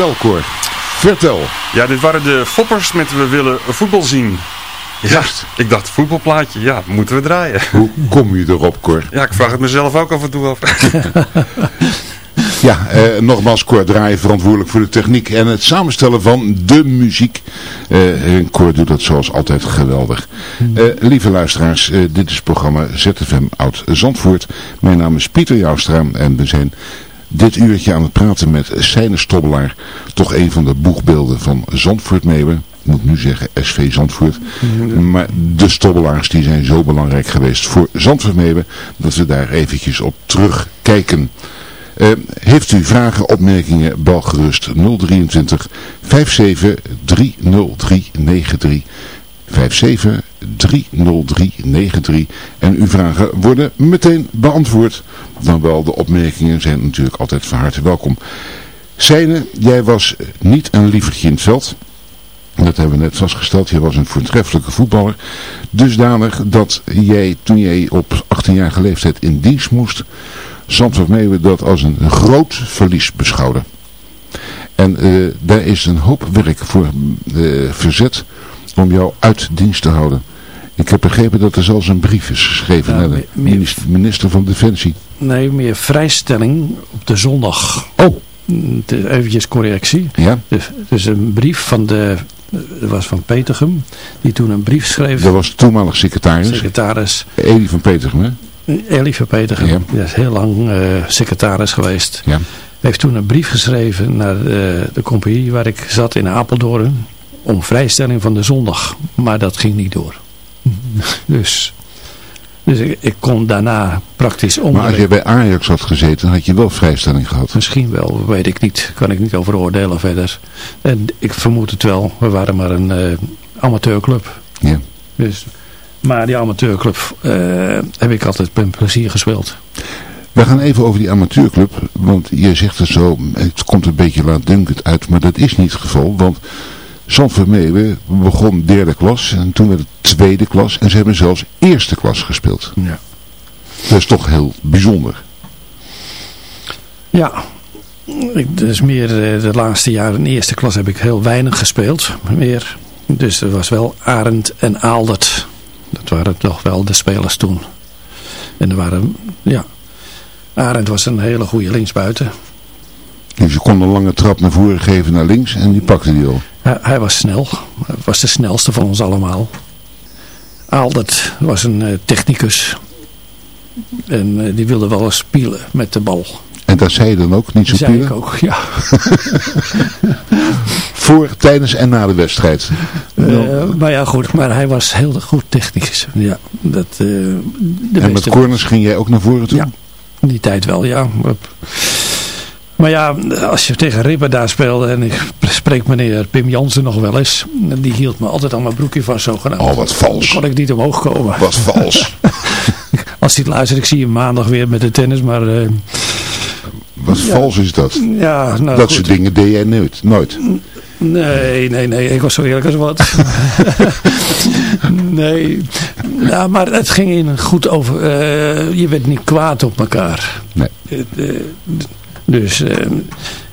Vertel Cor. Vertel. Ja, dit waren de foppers met We willen voetbal zien. Ja, ik dacht voetbalplaatje, ja, moeten we draaien. Hoe kom je erop Cor? Ja, ik vraag het mezelf ook af en toe af. Ja, eh, nogmaals, Cor Draaien verantwoordelijk voor de techniek en het samenstellen van de muziek. Eh, en Cor doet dat zoals altijd geweldig. Eh, lieve luisteraars, eh, dit is het programma ZFM Oud Zandvoort. Mijn naam is Pieter Joustra en we zijn dit uurtje aan het praten met Seine Stobbelaar. Toch een van de boegbeelden van Zandvoort Meeuwen. Ik moet nu zeggen SV Zandvoort. Maar de stobbelaars die zijn zo belangrijk geweest voor Zandvoort Meeuwen. Dat we daar eventjes op terugkijken. Uh, heeft u vragen, opmerkingen, bel gerust 023 57 30393. 57 30393. En uw vragen worden meteen beantwoord. Dan wel, de opmerkingen zijn natuurlijk altijd van harte welkom. Seine, jij was niet een lievertje in het veld. Dat hebben we net vastgesteld. Je was een voortreffelijke voetballer. Dusdanig dat jij, toen jij op 18-jarige leeftijd in dienst moest, Zandvoort Meeuwen dat als een groot verlies beschouwde. En uh, daar is een hoop werk voor uh, verzet om jou uit dienst te houden. Ik heb begrepen dat er zelfs een brief is geschreven naar de minister, minister van Defensie. Nee, meer vrijstelling op de zondag. Oh. Eventjes correctie. Ja. Dus, dus een brief van de, dat was van Petergem, die toen een brief schreef. Dat was toenmalig secretaris. Secretaris. Elie van Petergem, hè? Elie van Petergem, ja. die is heel lang uh, secretaris geweest. Ja. Heeft toen een brief geschreven naar de, de compagnie waar ik zat in Apeldoorn. Om vrijstelling van de zondag. Maar dat ging niet door. dus dus ik, ik, kon daarna praktisch om. Maar als je bij Ajax had gezeten, had je wel vrijstelling gehad? Misschien wel, weet ik niet. Kan ik niet over oordelen verder. En ik vermoed het wel. We waren maar een uh, amateurclub. Ja. Dus, maar die amateurclub uh, heb ik altijd met plezier gespeeld. We gaan even over die amateurclub. Want je zegt het zo, het komt een beetje laatdunkend uit. Maar dat is niet het geval. Want Zandvoort Meeuwen begon derde klas en toen werd het tweede klas en ze hebben zelfs eerste klas gespeeld. Ja. Dat is toch heel bijzonder. Ja, ik, dus meer de laatste jaren in eerste klas heb ik heel weinig gespeeld. Meer. Dus er was wel Arend en Aaldert. Dat waren toch wel de spelers toen. En er waren, ja, Arend was een hele goede linksbuiten. Dus je kon een lange trap naar voren geven naar links en die pakte die al. Hij, hij was snel. Hij was de snelste van ons allemaal. Aldert was een uh, technicus. En uh, die wilde wel eens spelen met de bal. En dat zei je dan ook, niet zo Dat zei ik ook, ja. Voor, tijdens en na de wedstrijd. Uh, maar ja, goed. Maar hij was heel goed technicus. Ja, dat, de en met corners ging jij ook naar voren toe? Ja, in die tijd wel, ja. Maar ja, als je tegen Ripper daar speelde en ik spreek meneer Pim Jansen nog wel eens. Die hield me altijd aan mijn broekje vast zogenaamd. Oh, wat vals. Dan kon ik niet omhoog komen. Wat vals. als hij het luistert, ik zie hem maandag weer met de tennis, maar... Uh, wat ja. vals is dat? Ja, nou Dat goed. soort dingen deed jij nooit? nooit. Nee, nee, nee. Ik was zo eerlijk als wat. nee. Nou, maar het ging in goed over... Uh, je werd niet kwaad op elkaar. Nee. Uh, dus... Uh,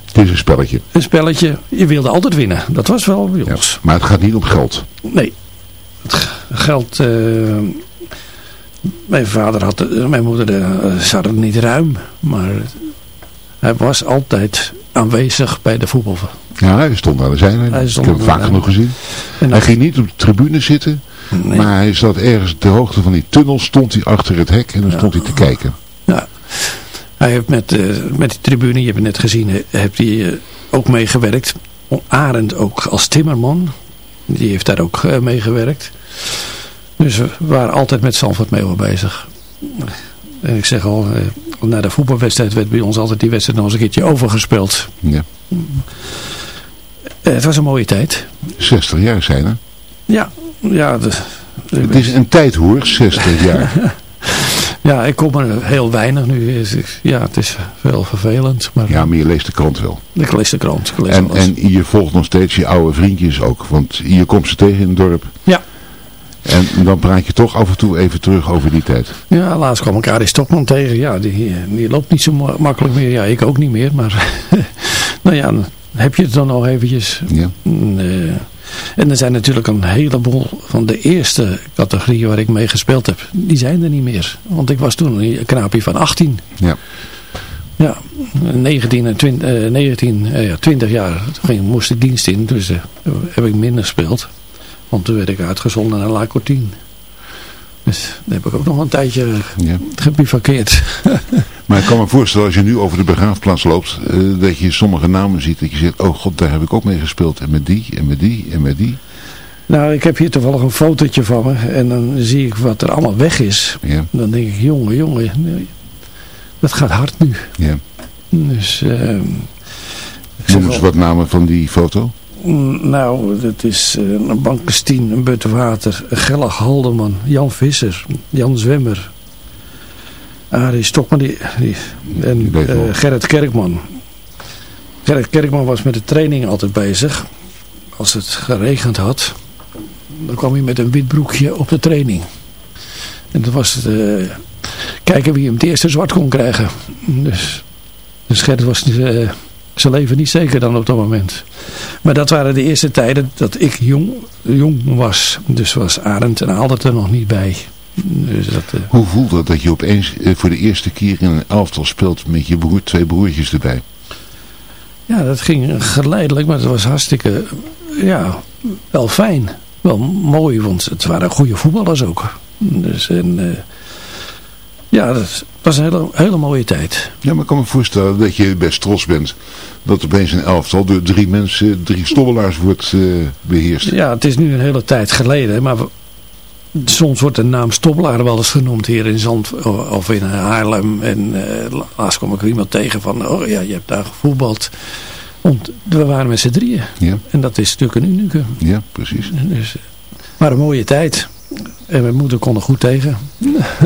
het is een spelletje. Een spelletje. Je wilde altijd winnen. Dat was wel bij ons. Ja, maar het gaat niet om geld. Nee. Het geld... mijn vader had... Mijn moeder zat het niet ruim. Maar hij was altijd aanwezig bij de voetbal. Ja, hij stond aan de zijlijn. Hij stond Ik heb hem vaak genoeg gezien. En hij ging niet op de tribune zitten. Nee. Maar hij zat ergens ter hoogte van die tunnel. Stond hij achter het hek. En dan ja. stond hij te kijken. Ja. Hij heeft met, uh, met die tribune, je hebt het net gezien, heeft hij uh, ook meegewerkt. Arend ook als timmerman. Die heeft daar ook uh, meegewerkt. Dus we waren altijd met Zandvoort mee bezig. En ik zeg al, na de voetbalwedstrijd werd bij ons altijd die wedstrijd nog eens een keertje overgespeeld. Ja. het was een mooie tijd. 60 jaar zijn er. Ja, ja. De, het is een tijd hoor, 60 jaar. Ja, ik kom er heel weinig nu. Ja, het is wel vervelend. Maar ja, maar je leest de krant wel. Ik lees de krant. Lees en, en je volgt nog steeds je oude vriendjes ook. Want je komt ze tegen in het dorp. Ja. En dan praat je toch af en toe even terug over die tijd. Ja, laatst kwam ik Arie Stokman tegen. Ja, die, die loopt niet zo makkelijk meer. Ja, ik ook niet meer. Maar nou ja, heb je het dan nog eventjes. Ja. En er zijn natuurlijk een heleboel van de eerste categorieën waar ik mee gespeeld heb. Die zijn er niet meer. Want ik was toen een knaapje van 18. Ja. Ja, 19 en 20, eh, 19, eh, ja, 20 jaar ging, moest ik dienst in. Dus eh, heb ik minder gespeeld. Want toen werd ik uitgezonden naar La Cortine. Dus daar heb ik ook nog een tijdje ja. Maar ik kan me voorstellen als je nu over de begraafplaats loopt, eh, dat je sommige namen ziet. Dat je zegt, oh god, daar heb ik ook mee gespeeld. En met die, en met die, en met die. Nou, ik heb hier toevallig een fotootje van me. En dan zie ik wat er allemaal weg is. Ja. Dan denk ik, jongen, jongen. Dat gaat hard nu. Ja. Dus... ehm, zeg Noem eens wat namen van die foto. Mm, Nou, dat is eh, een Bankestien, een Buttenwater, Gellag Haldeman, Jan Visser, Jan Zwemmer, Arie Stokman die, die, en eh. Gerrit Kerkman. Gerrit Kerkman was met de training altijd bezig. Als het geregend had, dan kwam hij met een wit broekje op de training. En dat was het, eh, kijken wie hem het eerste zwart kon krijgen. Dus, dus Gerrit was eh, zijn leven niet zeker dan op dat moment. Maar dat waren de eerste tijden dat ik jong, jong was. Dus was Arend en Aldert er nog niet bij. Dus dat, eh, Hoe voelt dat dat je opeens eh, voor de eerste keer in een elftal speelt met je broer, twee broertjes erbij? ja, dat ging geleidelijk, maar het was hartstikke, ja, wel fijn. Wel mooi, want het waren goede voetballers ook. Dus en, eh, ja, dat was een hele, hele mooie tijd. Ja, maar ik kan me voorstellen dat je best trots bent dat opeens een elftal door drie mensen, drie stobbelaars wordt eh, beheerst. Ja, het is nu een hele tijd geleden, maar we- soms wordt de naam Stobbelaar wel eens genoemd hier in Zand of in Haarlem. En eh, laatst kwam ik er iemand tegen van, oh ja, je hebt daar gevoetbald. Want we waren met z'n drieën. Ja, En dat is natuurlijk een unieke. ja precies. Dus, eh, maar een mooie tijd. En mijn moeder kon er goed tegen.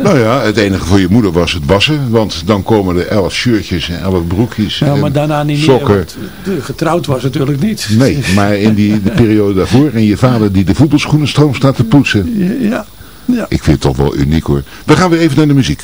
nou ja, het enige voor je moeder was het wassen, want dan komen er elf shirtjes en elf broekjes Ja, maar daarna niet meer. sokken. want, eh, Getrouwd was natuurlijk niet. Nee, maar in die de periode daarvoor en je vader die de voetbalschoenen stroom staat te poetsen. Ja, ja. Ik vind het toch wel uniek hoor. We gaan weer even naar de muziek.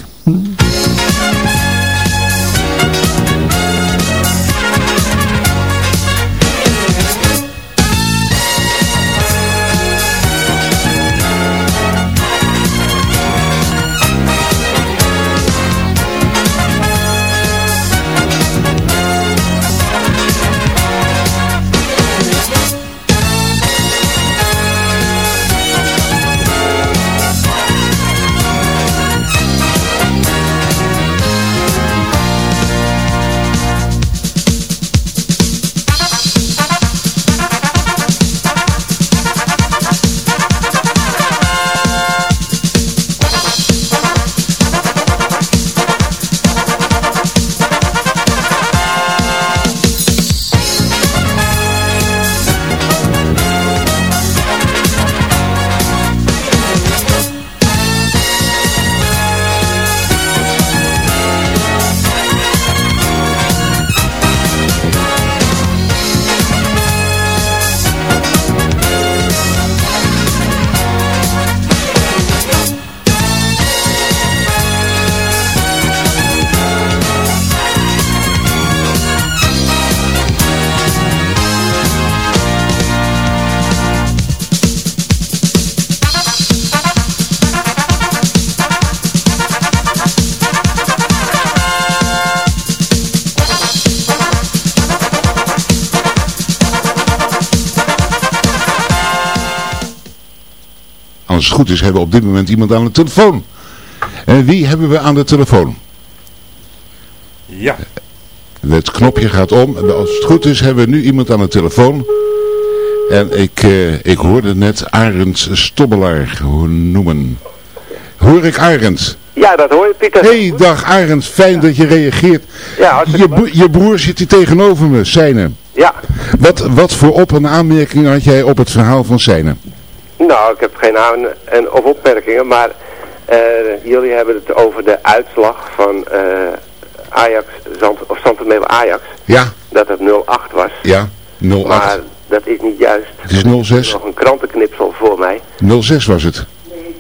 Goed is hebben we op dit moment iemand aan de telefoon. En wie hebben we aan de telefoon? Ja, Het knopje gaat om. En Als het goed is hebben we nu iemand aan de telefoon. En ik, eh, ik hoorde net Arend Stobbelaar noemen. Hoor ik Arend? Ja, dat hoor je, Pieter. Hey, dag Arend. Fijn dat je reageert. Ja, Je, bro- je broer zit hier tegenover me, Seine. Ja, Wat, wat voor op- en aanmerkingen had jij op het verhaal van Seine? Nou, ik heb geen aan- en of opmerkingen, maar eh, jullie hebben het over de uitslag van eh, Ajax, Zand, of Santomeel Ajax, Ja, dat het 0-8 was. ja. 08. Maar dat is niet juist. Het is 06. Nog een krantenknipsel voor mij. 06 was het.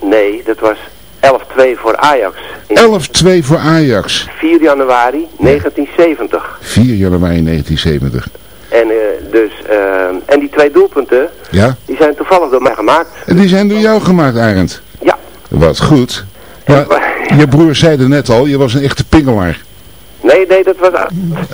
Nee, dat was 11-2 voor Ajax. In 11-2 voor Ajax. 4 januari 1970. 4 januari 1970. En eh, En die twee doelpunten, Ja? die zijn toevallig door mij gemaakt. En die zijn door jou gemaakt, Arend. Ja. Wat goed. Maar je broer zei er net al, je was een echte pingelaar. Nee, nee, dat was... Eh,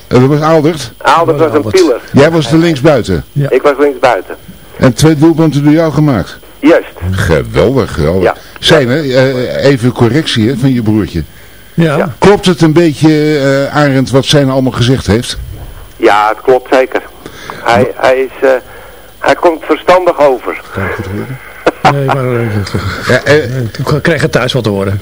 Dat was Aldert. Albert was een pieler. Jij was de linksbuiten. Ik was linksbuiten. En twee doelpunten door jou gemaakt. Juist. Geweldig, geweldig. Ja. Zijn er, eh, even correctie hè, van je broertje. Ja. Klopt het een beetje, eh Arend, wat zijn allemaal gezegd heeft? Ja, het klopt zeker. Hij, hij is... eh, hij komt verstandig over. Nee, maar eh, Ja, eh, ik krijg het thuis wat te horen.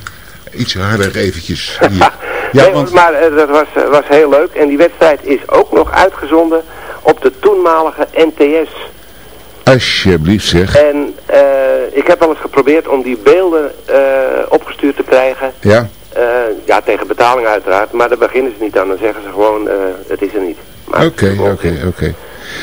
iets harder eventjes. Hier. Ja, nee, want maar eh, dat was, was heel leuk. En die wedstrijd is ook nog uitgezonden op de toenmalige NTS. alsjeblieft zeg. En eh, ik heb wel eens geprobeerd om die beelden eh, opgestuurd te krijgen. Ja, Eh, ja, tegen betaling uiteraard. Maar daar beginnen ze niet aan. Dan zeggen ze gewoon, eh, het is er niet. Oké, oké, oké.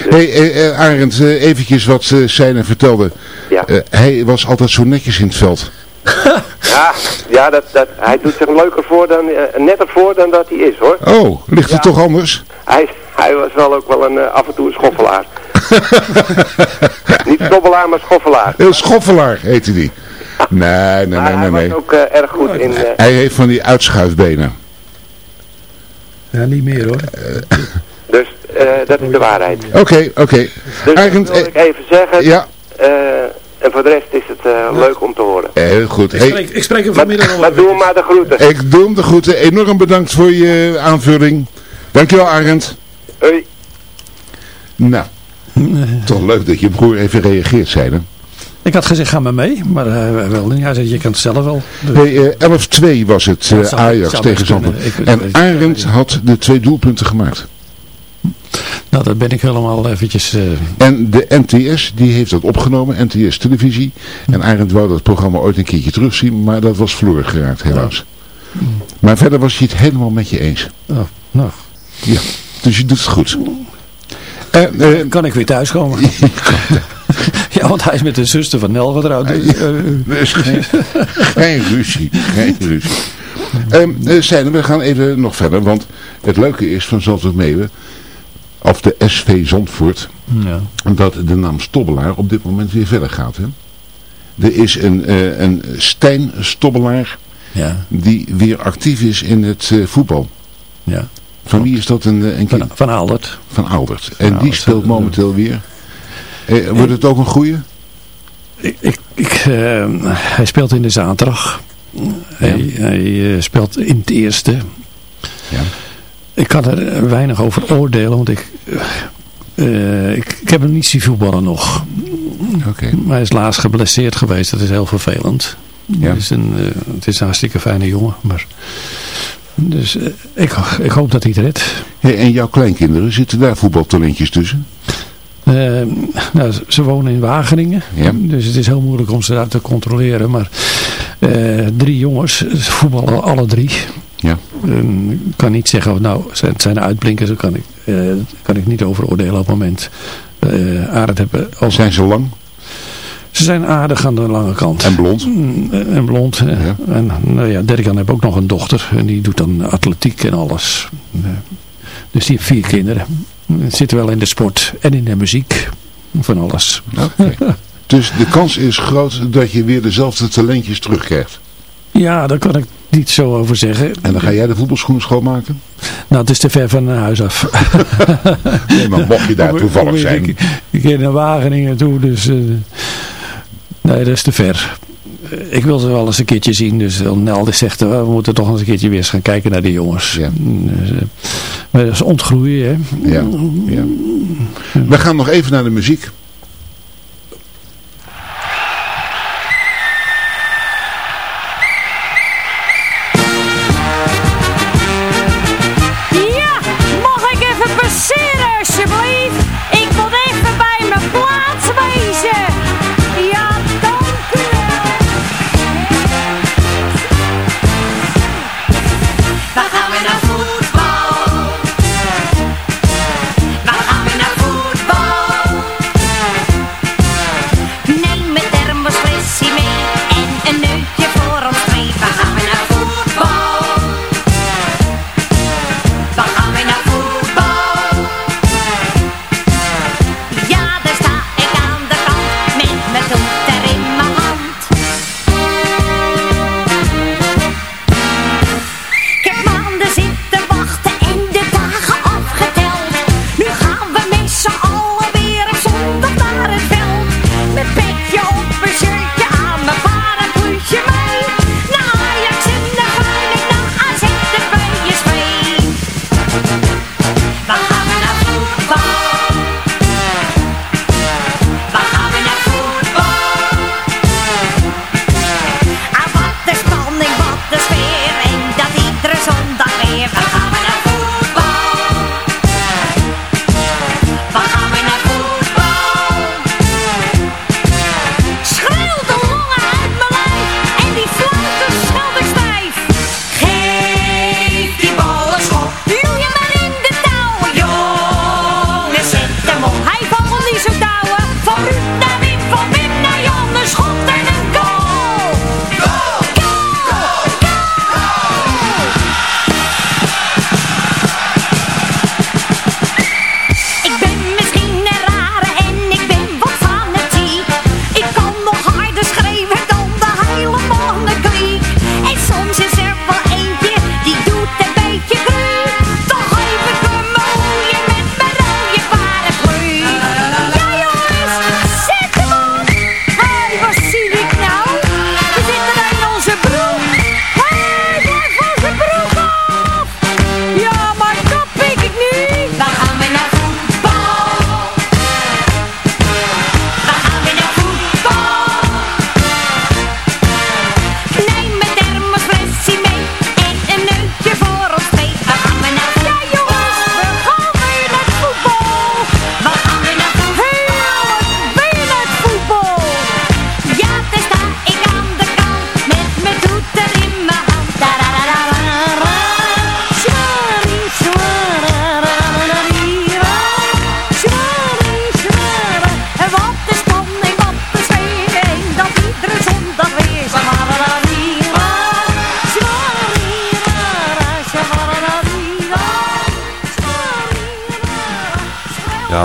Hey, eh, eh, Arend, eh, eventjes wat uh, Seine vertelde. Ja. Eh, hij was altijd zo netjes in het veld. Ja, ja dat, dat, hij doet zich leuker voor dan, eh, netter voor dan dat hij is hoor. Oh, ligt het toch anders? Hij, hij was wel ook wel een, eh, af en toe een schoffelaar. niet stobbelaar, maar schoffelaar. Heel schoffelaar heette die. Nee, nee, Maar nee, hij nee. was nee. ook eh, erg goed in... eh, Hij heeft van die uitschuifbenen. Ja, niet meer hoor. dus eh, dat is de waarheid. Oké, oké. Dus Arend, dat wil eh, ik even zeggen. ja, eh, en voor de rest is het eh, leuk om te horen. eh, heel goed. Ik spreek, ik spreek hem vanmiddag nog maar doe maar de groeten. ik doe hem de groeten. Enorm bedankt voor je aanvulling. Dankjewel, Arend. Hoi. Nou, toch leuk dat je broer even reageert, zei hè? Ik had gezegd, ga maar mee. Maar wilde niet. Hij zei, je kan het zelf wel. Dus- Hey, eh, 11-2 was het eh, Ajax tegen Zandvoort. En ik- Arend had de twee doelpunten gemaakt. Nou, dat ben ik helemaal eventjes... eh, En de NTS, die heeft dat opgenomen, NTS Televisie. En Arend wou dat programma ooit een keertje terugzien, maar dat was verloren geraakt, helaas. Maar verder was hij het helemaal met je eens. oh, nou, Ja, dus je doet het goed. Eh, kan ik weer thuiskomen. ja, want hij is met de zuster van Nel getrouwd. Dus, geen, ruzie, geen ruzie. Seine, we gaan even nog verder, want het leuke is van Zandvoort Meeuwen, of de SV Zandvoort, ja. dat de naam Stobbelaar op dit moment weer verder gaat. Hè? Er is een, eh, een Stijn Stobbelaar Ja, die weer actief is in het eh, voetbal. ja. Van wie is dat een, eh, een kind? Van, van Aldert. Van Aldert. En die speelt momenteel weer. Eh, wordt het ook een goeie? Ik, ik, ik, eh, hij speelt in de zaterdag. Hij, hij speelt in het eerste. Ja. Ik kan er weinig over oordelen, want ik, eh, ik, ik heb hem niet zien voetballen nog. Oké. Maar hij is laatst geblesseerd geweest, dat is heel vervelend. Ja. Het, is een, eh, het is een hartstikke fijne jongen. Maar, dus eh, ik, ik hoop dat hij het redt. Hey, en jouw kleinkinderen, zitten daar voetbaltalentjes tussen? Eh, nou, ze- wonen in Wageningen. Ja. Dus het is heel moeilijk om ze daar te controleren. Maar eh, drie jongens, ze voetballen alle drie. Ja. Ehm, Ik kan niet zeggen, nou, het zijn uitblinkers. Daar kan ik, eh, kan ik niet over oordelen op het moment. Eh Arend hebben al, Zijn ze lang ze zijn aardig aan de lange kant. en blond? Mm, En blond. eh, Ja. En nou ja, Dirk-Jan heeft ook nog een dochter. En die doet dan atletiek en alles. Eh, Dus die heeft vier kinderen. Het zit wel in de sport en in de muziek. Van alles. Dus de kans is groot dat je weer dezelfde talentjes terugkrijgt. Ja, daar kan ik niet zo over zeggen. En dan ga jij de voetbalschoenen schoonmaken? Nou, het is te ver van huis af. Nee, maar mocht je daar toevallig zijn. Ik, ik ga naar Wageningen toe, dus... eh, nee, dat is te ver. Eh, Ik wil ze wel eens een keertje zien, dus dan Nelde zegt, eh, we moeten toch eens een keertje weer eens gaan kijken naar die jongens. Ja. Dus, eh, maar dat is ontgroeien, hè. Ja, ja. We gaan nog even naar de muziek.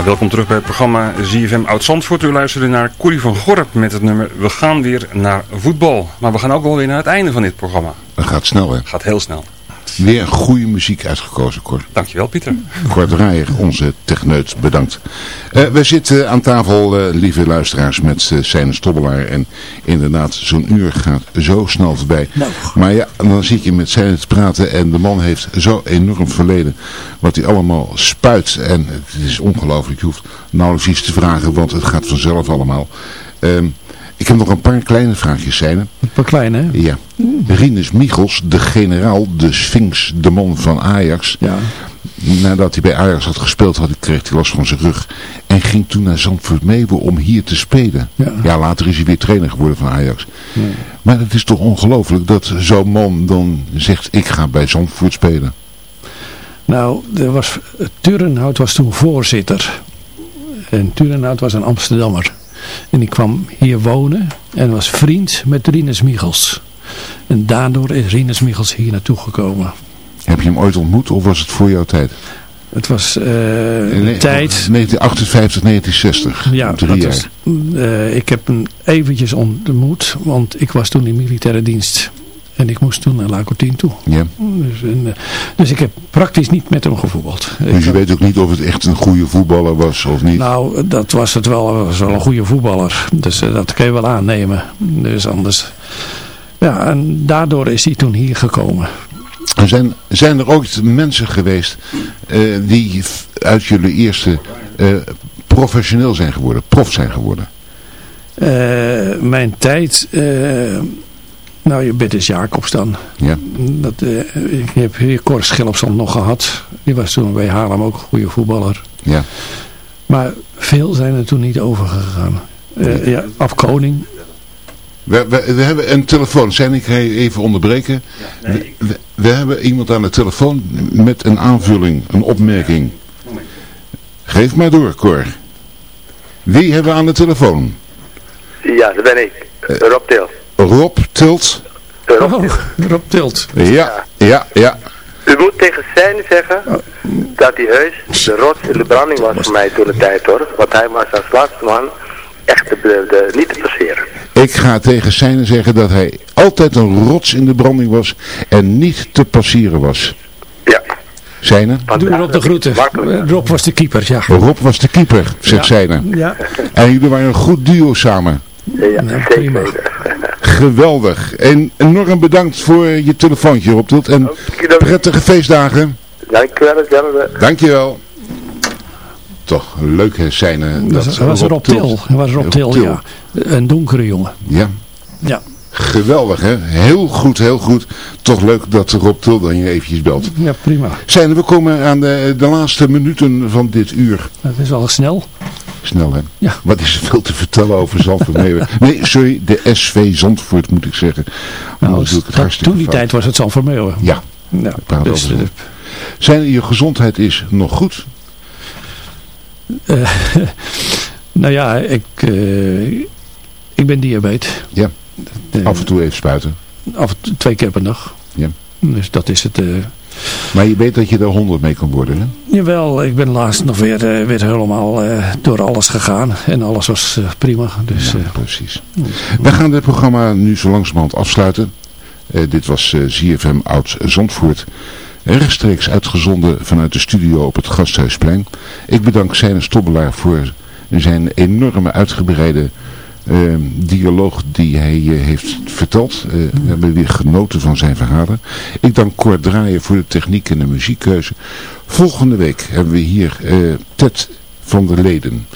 Welkom terug bij het programma ZFM Oud-Zandvoort. U luisterde naar Corrie van Gorp met het nummer We gaan weer naar voetbal. Maar we gaan ook wel weer naar het einde van dit programma. Dat gaat snel hè? Gaat heel snel. Weer goede muziek uitgekozen, Cor. Dankjewel, Pieter. Cor Draaier, onze techneut, bedankt. Uh, we zitten aan tafel, uh, lieve luisteraars, met uh, Seine Stobbelaar. En inderdaad, zo'n uur gaat zo snel voorbij. Nou. Maar ja, dan zit je met Seine te praten en de man heeft zo enorm verleden. Wat hij allemaal spuit. En het is ongelooflijk, je hoeft nauwelijks iets te vragen, want het gaat vanzelf allemaal. Uh, ik heb nog een paar kleine vraagjes, Seine. Een paar kleine, hè? Ja. Rinus Michels, de generaal, de Sphinx, de man van Ajax. Ja. Nadat hij bij Ajax had gespeeld, had, kreeg hij last van zijn rug. En ging toen naar Zandvoort Meeuwen om hier te spelen. Ja. ja, later is hij weer trainer geworden van Ajax. Ja. Maar het is toch ongelooflijk dat zo'n man dan zegt, ik ga bij Zandvoort spelen. Nou, er was, Turenhout was toen voorzitter. En Turenhout was een Amsterdammer. En die kwam hier wonen en was vriend met Rinus Michels. En daardoor is Rinus Michels hier naartoe gekomen. Heb je hem ooit ontmoet of was het voor jouw tijd? Het was uh, nee, tijd... 1958, 1960. Ja, drie jaar. Was, uh, ik heb hem eventjes ontmoet, want ik was toen in militaire dienst. En ik moest toen naar La Courtine toe. Ja. Dus, en, dus, ik heb praktisch niet met hem gevoetbald. Dus je weet ook niet of het echt een goede voetballer was of niet? Nou, dat was het wel, was wel een goede voetballer. Dus uh, dat kun je wel aannemen. Dus anders... Ja, en daardoor is hij toen hier gekomen. Zijn, zijn er ooit mensen geweest uh, die uit jullie eerste uh, professioneel zijn geworden, prof zijn geworden? Uh, mijn tijd... Nou, je bent dus Jacobs dan. Ja. Dat, uh, ik heb hier Cor Schelpsand nog gehad. Die was toen bij Haarlem ook een goede voetballer. Ja. Maar veel zijn er toen niet overgegaan. Uh, ja, Af Koning. We, we, we, hebben een telefoon. Zijn ik even onderbreken? Ja, nee. we, we, hebben iemand aan de telefoon met een aanvulling, een opmerking. Geef maar door, Cor. Wie hebben we aan de telefoon? Ja, dat ben ik. Uh, Rob Til. Rob Tilt. Rob, oh, Rob Tilt. Ja, ja, ja. U moet tegen zijn zeggen dat hij heus de rots in de branding was voor mij toen de tijd hoor. Want hij was als laatste man echt de, de, de, niet te passeren. Ik ga tegen Seine zeggen dat hij altijd een rots in de branding was en niet te passeren was. Ja. Seine? Doe Rob de groeten. Rob was de keeper, ja. Rob was de keeper, zegt ja. Seine. Ja. En jullie waren een goed duo samen. Ja, ja zeker. Geweldig. En enorm bedankt voor je telefoontje, Rob Tilt. En prettige feestdagen. Dankjewel, hetzelfde. Dankjewel. Toch leuk hè, zijn dat, dat was Rob Til. Dat was Rob Til, ja. Een donkere jongen. Ja. Ja. Geweldig hè. Heel goed, heel goed. Toch leuk dat Rob Til dan je eventjes belt. Ja, prima. Zijn we komen aan de, de laatste minuten van dit uur. Dat is wel snel. Snel hè? Ja. Wat is er veel te vertellen over Zandvoort? Nee, nee, sorry, de SV Zandvoort moet ik zeggen. Nou, het het toen die fout. tijd was het Zandvoort Meeuwen. Ja. ja dus, uh, Zijn je gezondheid is nog goed? Uh, nou ja, ik, uh, ik ben diabetes. Ja. af en toe even spuiten. Af en toe twee keer per dag. Ja. Dus dat is het... Maar je weet dat je er 100 mee kan worden, hè? Jawel, ik ben laatst nog weer, uh, weer helemaal uh, door alles gegaan. En alles was uh, prima. Dus, ja, precies. We gaan dit programma nu zo langzamerhand afsluiten. dit was ZFM Oud Zandvoort. Rechtstreeks uitgezonden vanuit de studio op het Gasthuisplein. Ik bedank Seine Stobbelaar voor zijn enorme uitgebreide uh, dialoog die hij uh, heeft verteld. We hebben weer genoten van zijn verhalen. Ik dank Cor Draaien voor de techniek en de muziekkeuze. Volgende week hebben we hier Ted van der Leden.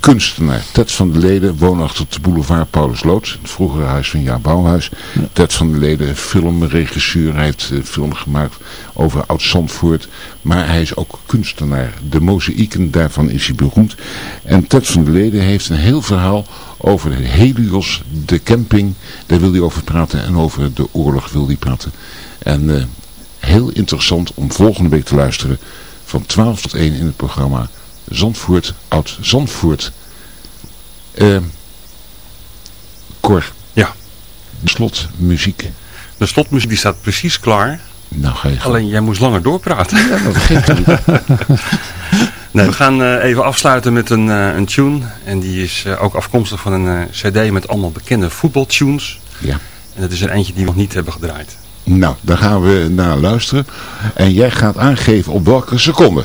Kunstenaar Ted van der Leden, woonachtig op de boulevard Paulus Loods. Het vroegere huis van Jaap Bouwhuis. Ja. Ted van der Leden, filmregisseur. Hij heeft film gemaakt over Oud-Zandvoort. Maar hij is ook kunstenaar. De mozaïeken, daarvan is hij beroemd. En Ted van der Leden heeft een heel verhaal over de Helios, de camping. Daar wil hij over praten. En over de oorlog wil hij praten. En uh, heel interessant om volgende week te luisteren. Van 12 tot 1 in het programma Zandvoort, Oud-Zandvoort. Uh, Cor. Ja. De slotmuziek. De slotmuziek die staat precies klaar. Nou, ga je Alleen jij moest langer doorpraten. Ja, dat begint niet. Nee, we gaan eh, even afsluiten met een, eh, een tune. En die is eh, ook afkomstig van een cd met allemaal bekende voetbaltunes. Ja. En dat is er eentje die we nog niet hebben gedraaid. Nou, daar gaan we naar luisteren. En jij gaat aangeven op welke seconde.